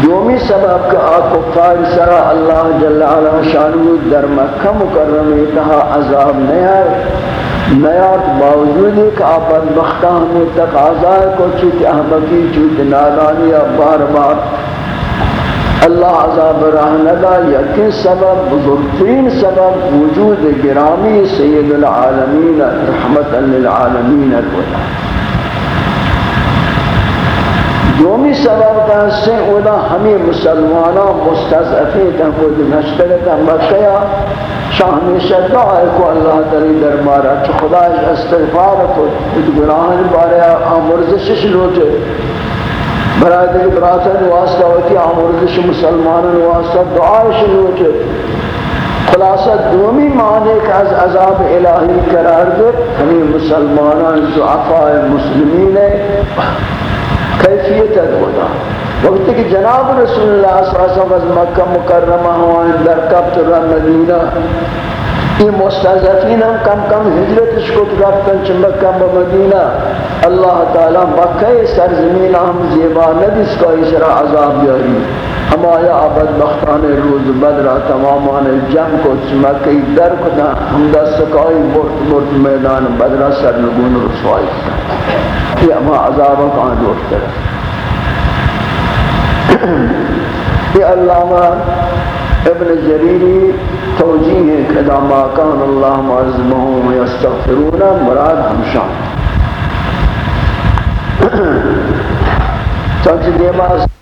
دومی سبب کا آکفار سرا اللہ جل علا شانو در مکہ مکرمی تہا عذاب نیار نیار باوجود ایک آپد بختہ ہمیں تقاضا کو چوت احمقی چوت نادانی بار بار اللہ عذاب راہ ندا، یقین سبب، بزرگترین سبب، وجود گرامی سید العالمین، رحمت للعالمین الولا دومی سبب کا سے اولا ہمیں مسلمانوں مستضعفی تحفظ نشترت مکہ شاہ ہمیشہ دعا کو اللہ تعالی دربارہ چھ خدا استغفار کو گناہن بارے آمرزش لوٹے۔ برای دیکھ براتن واسطہ ہوتی آمرزش مسلمانن واسطہ دعا شلوٹے خلاصہ دومی معنی کہ از عذاب الہی قرار دے۔ ہمیں مسلمانان ضعفاء مسلمین کیفیت دودا وقت کہ جناب رسول اللہ صلی اللہ علیہ وسلم از مکہ مکرمہ ہوئیں در کبت را مدینہ۔ یہ مستعزفین ہم کم کم حجرتش کو رفتن چھ مکہ مدینہ۔ اللہ تعالی مکہ سرزمین ہم زیبا ندس کا اسرا عذاب جاری ہما یا عبد بختان روز بدرہ تمامان جم کو چمکی در کتا ہم دست سکائی مرت مرت میدان بدرہ سر نگون رسوائی۔ یہ ہما عذابہ کہاں دوست کرے یہ علامہ ابن جریری توجیہ ہے کہ ما کان اللہ معظمہم یستغفرون، مراد ہمشان Só que demais.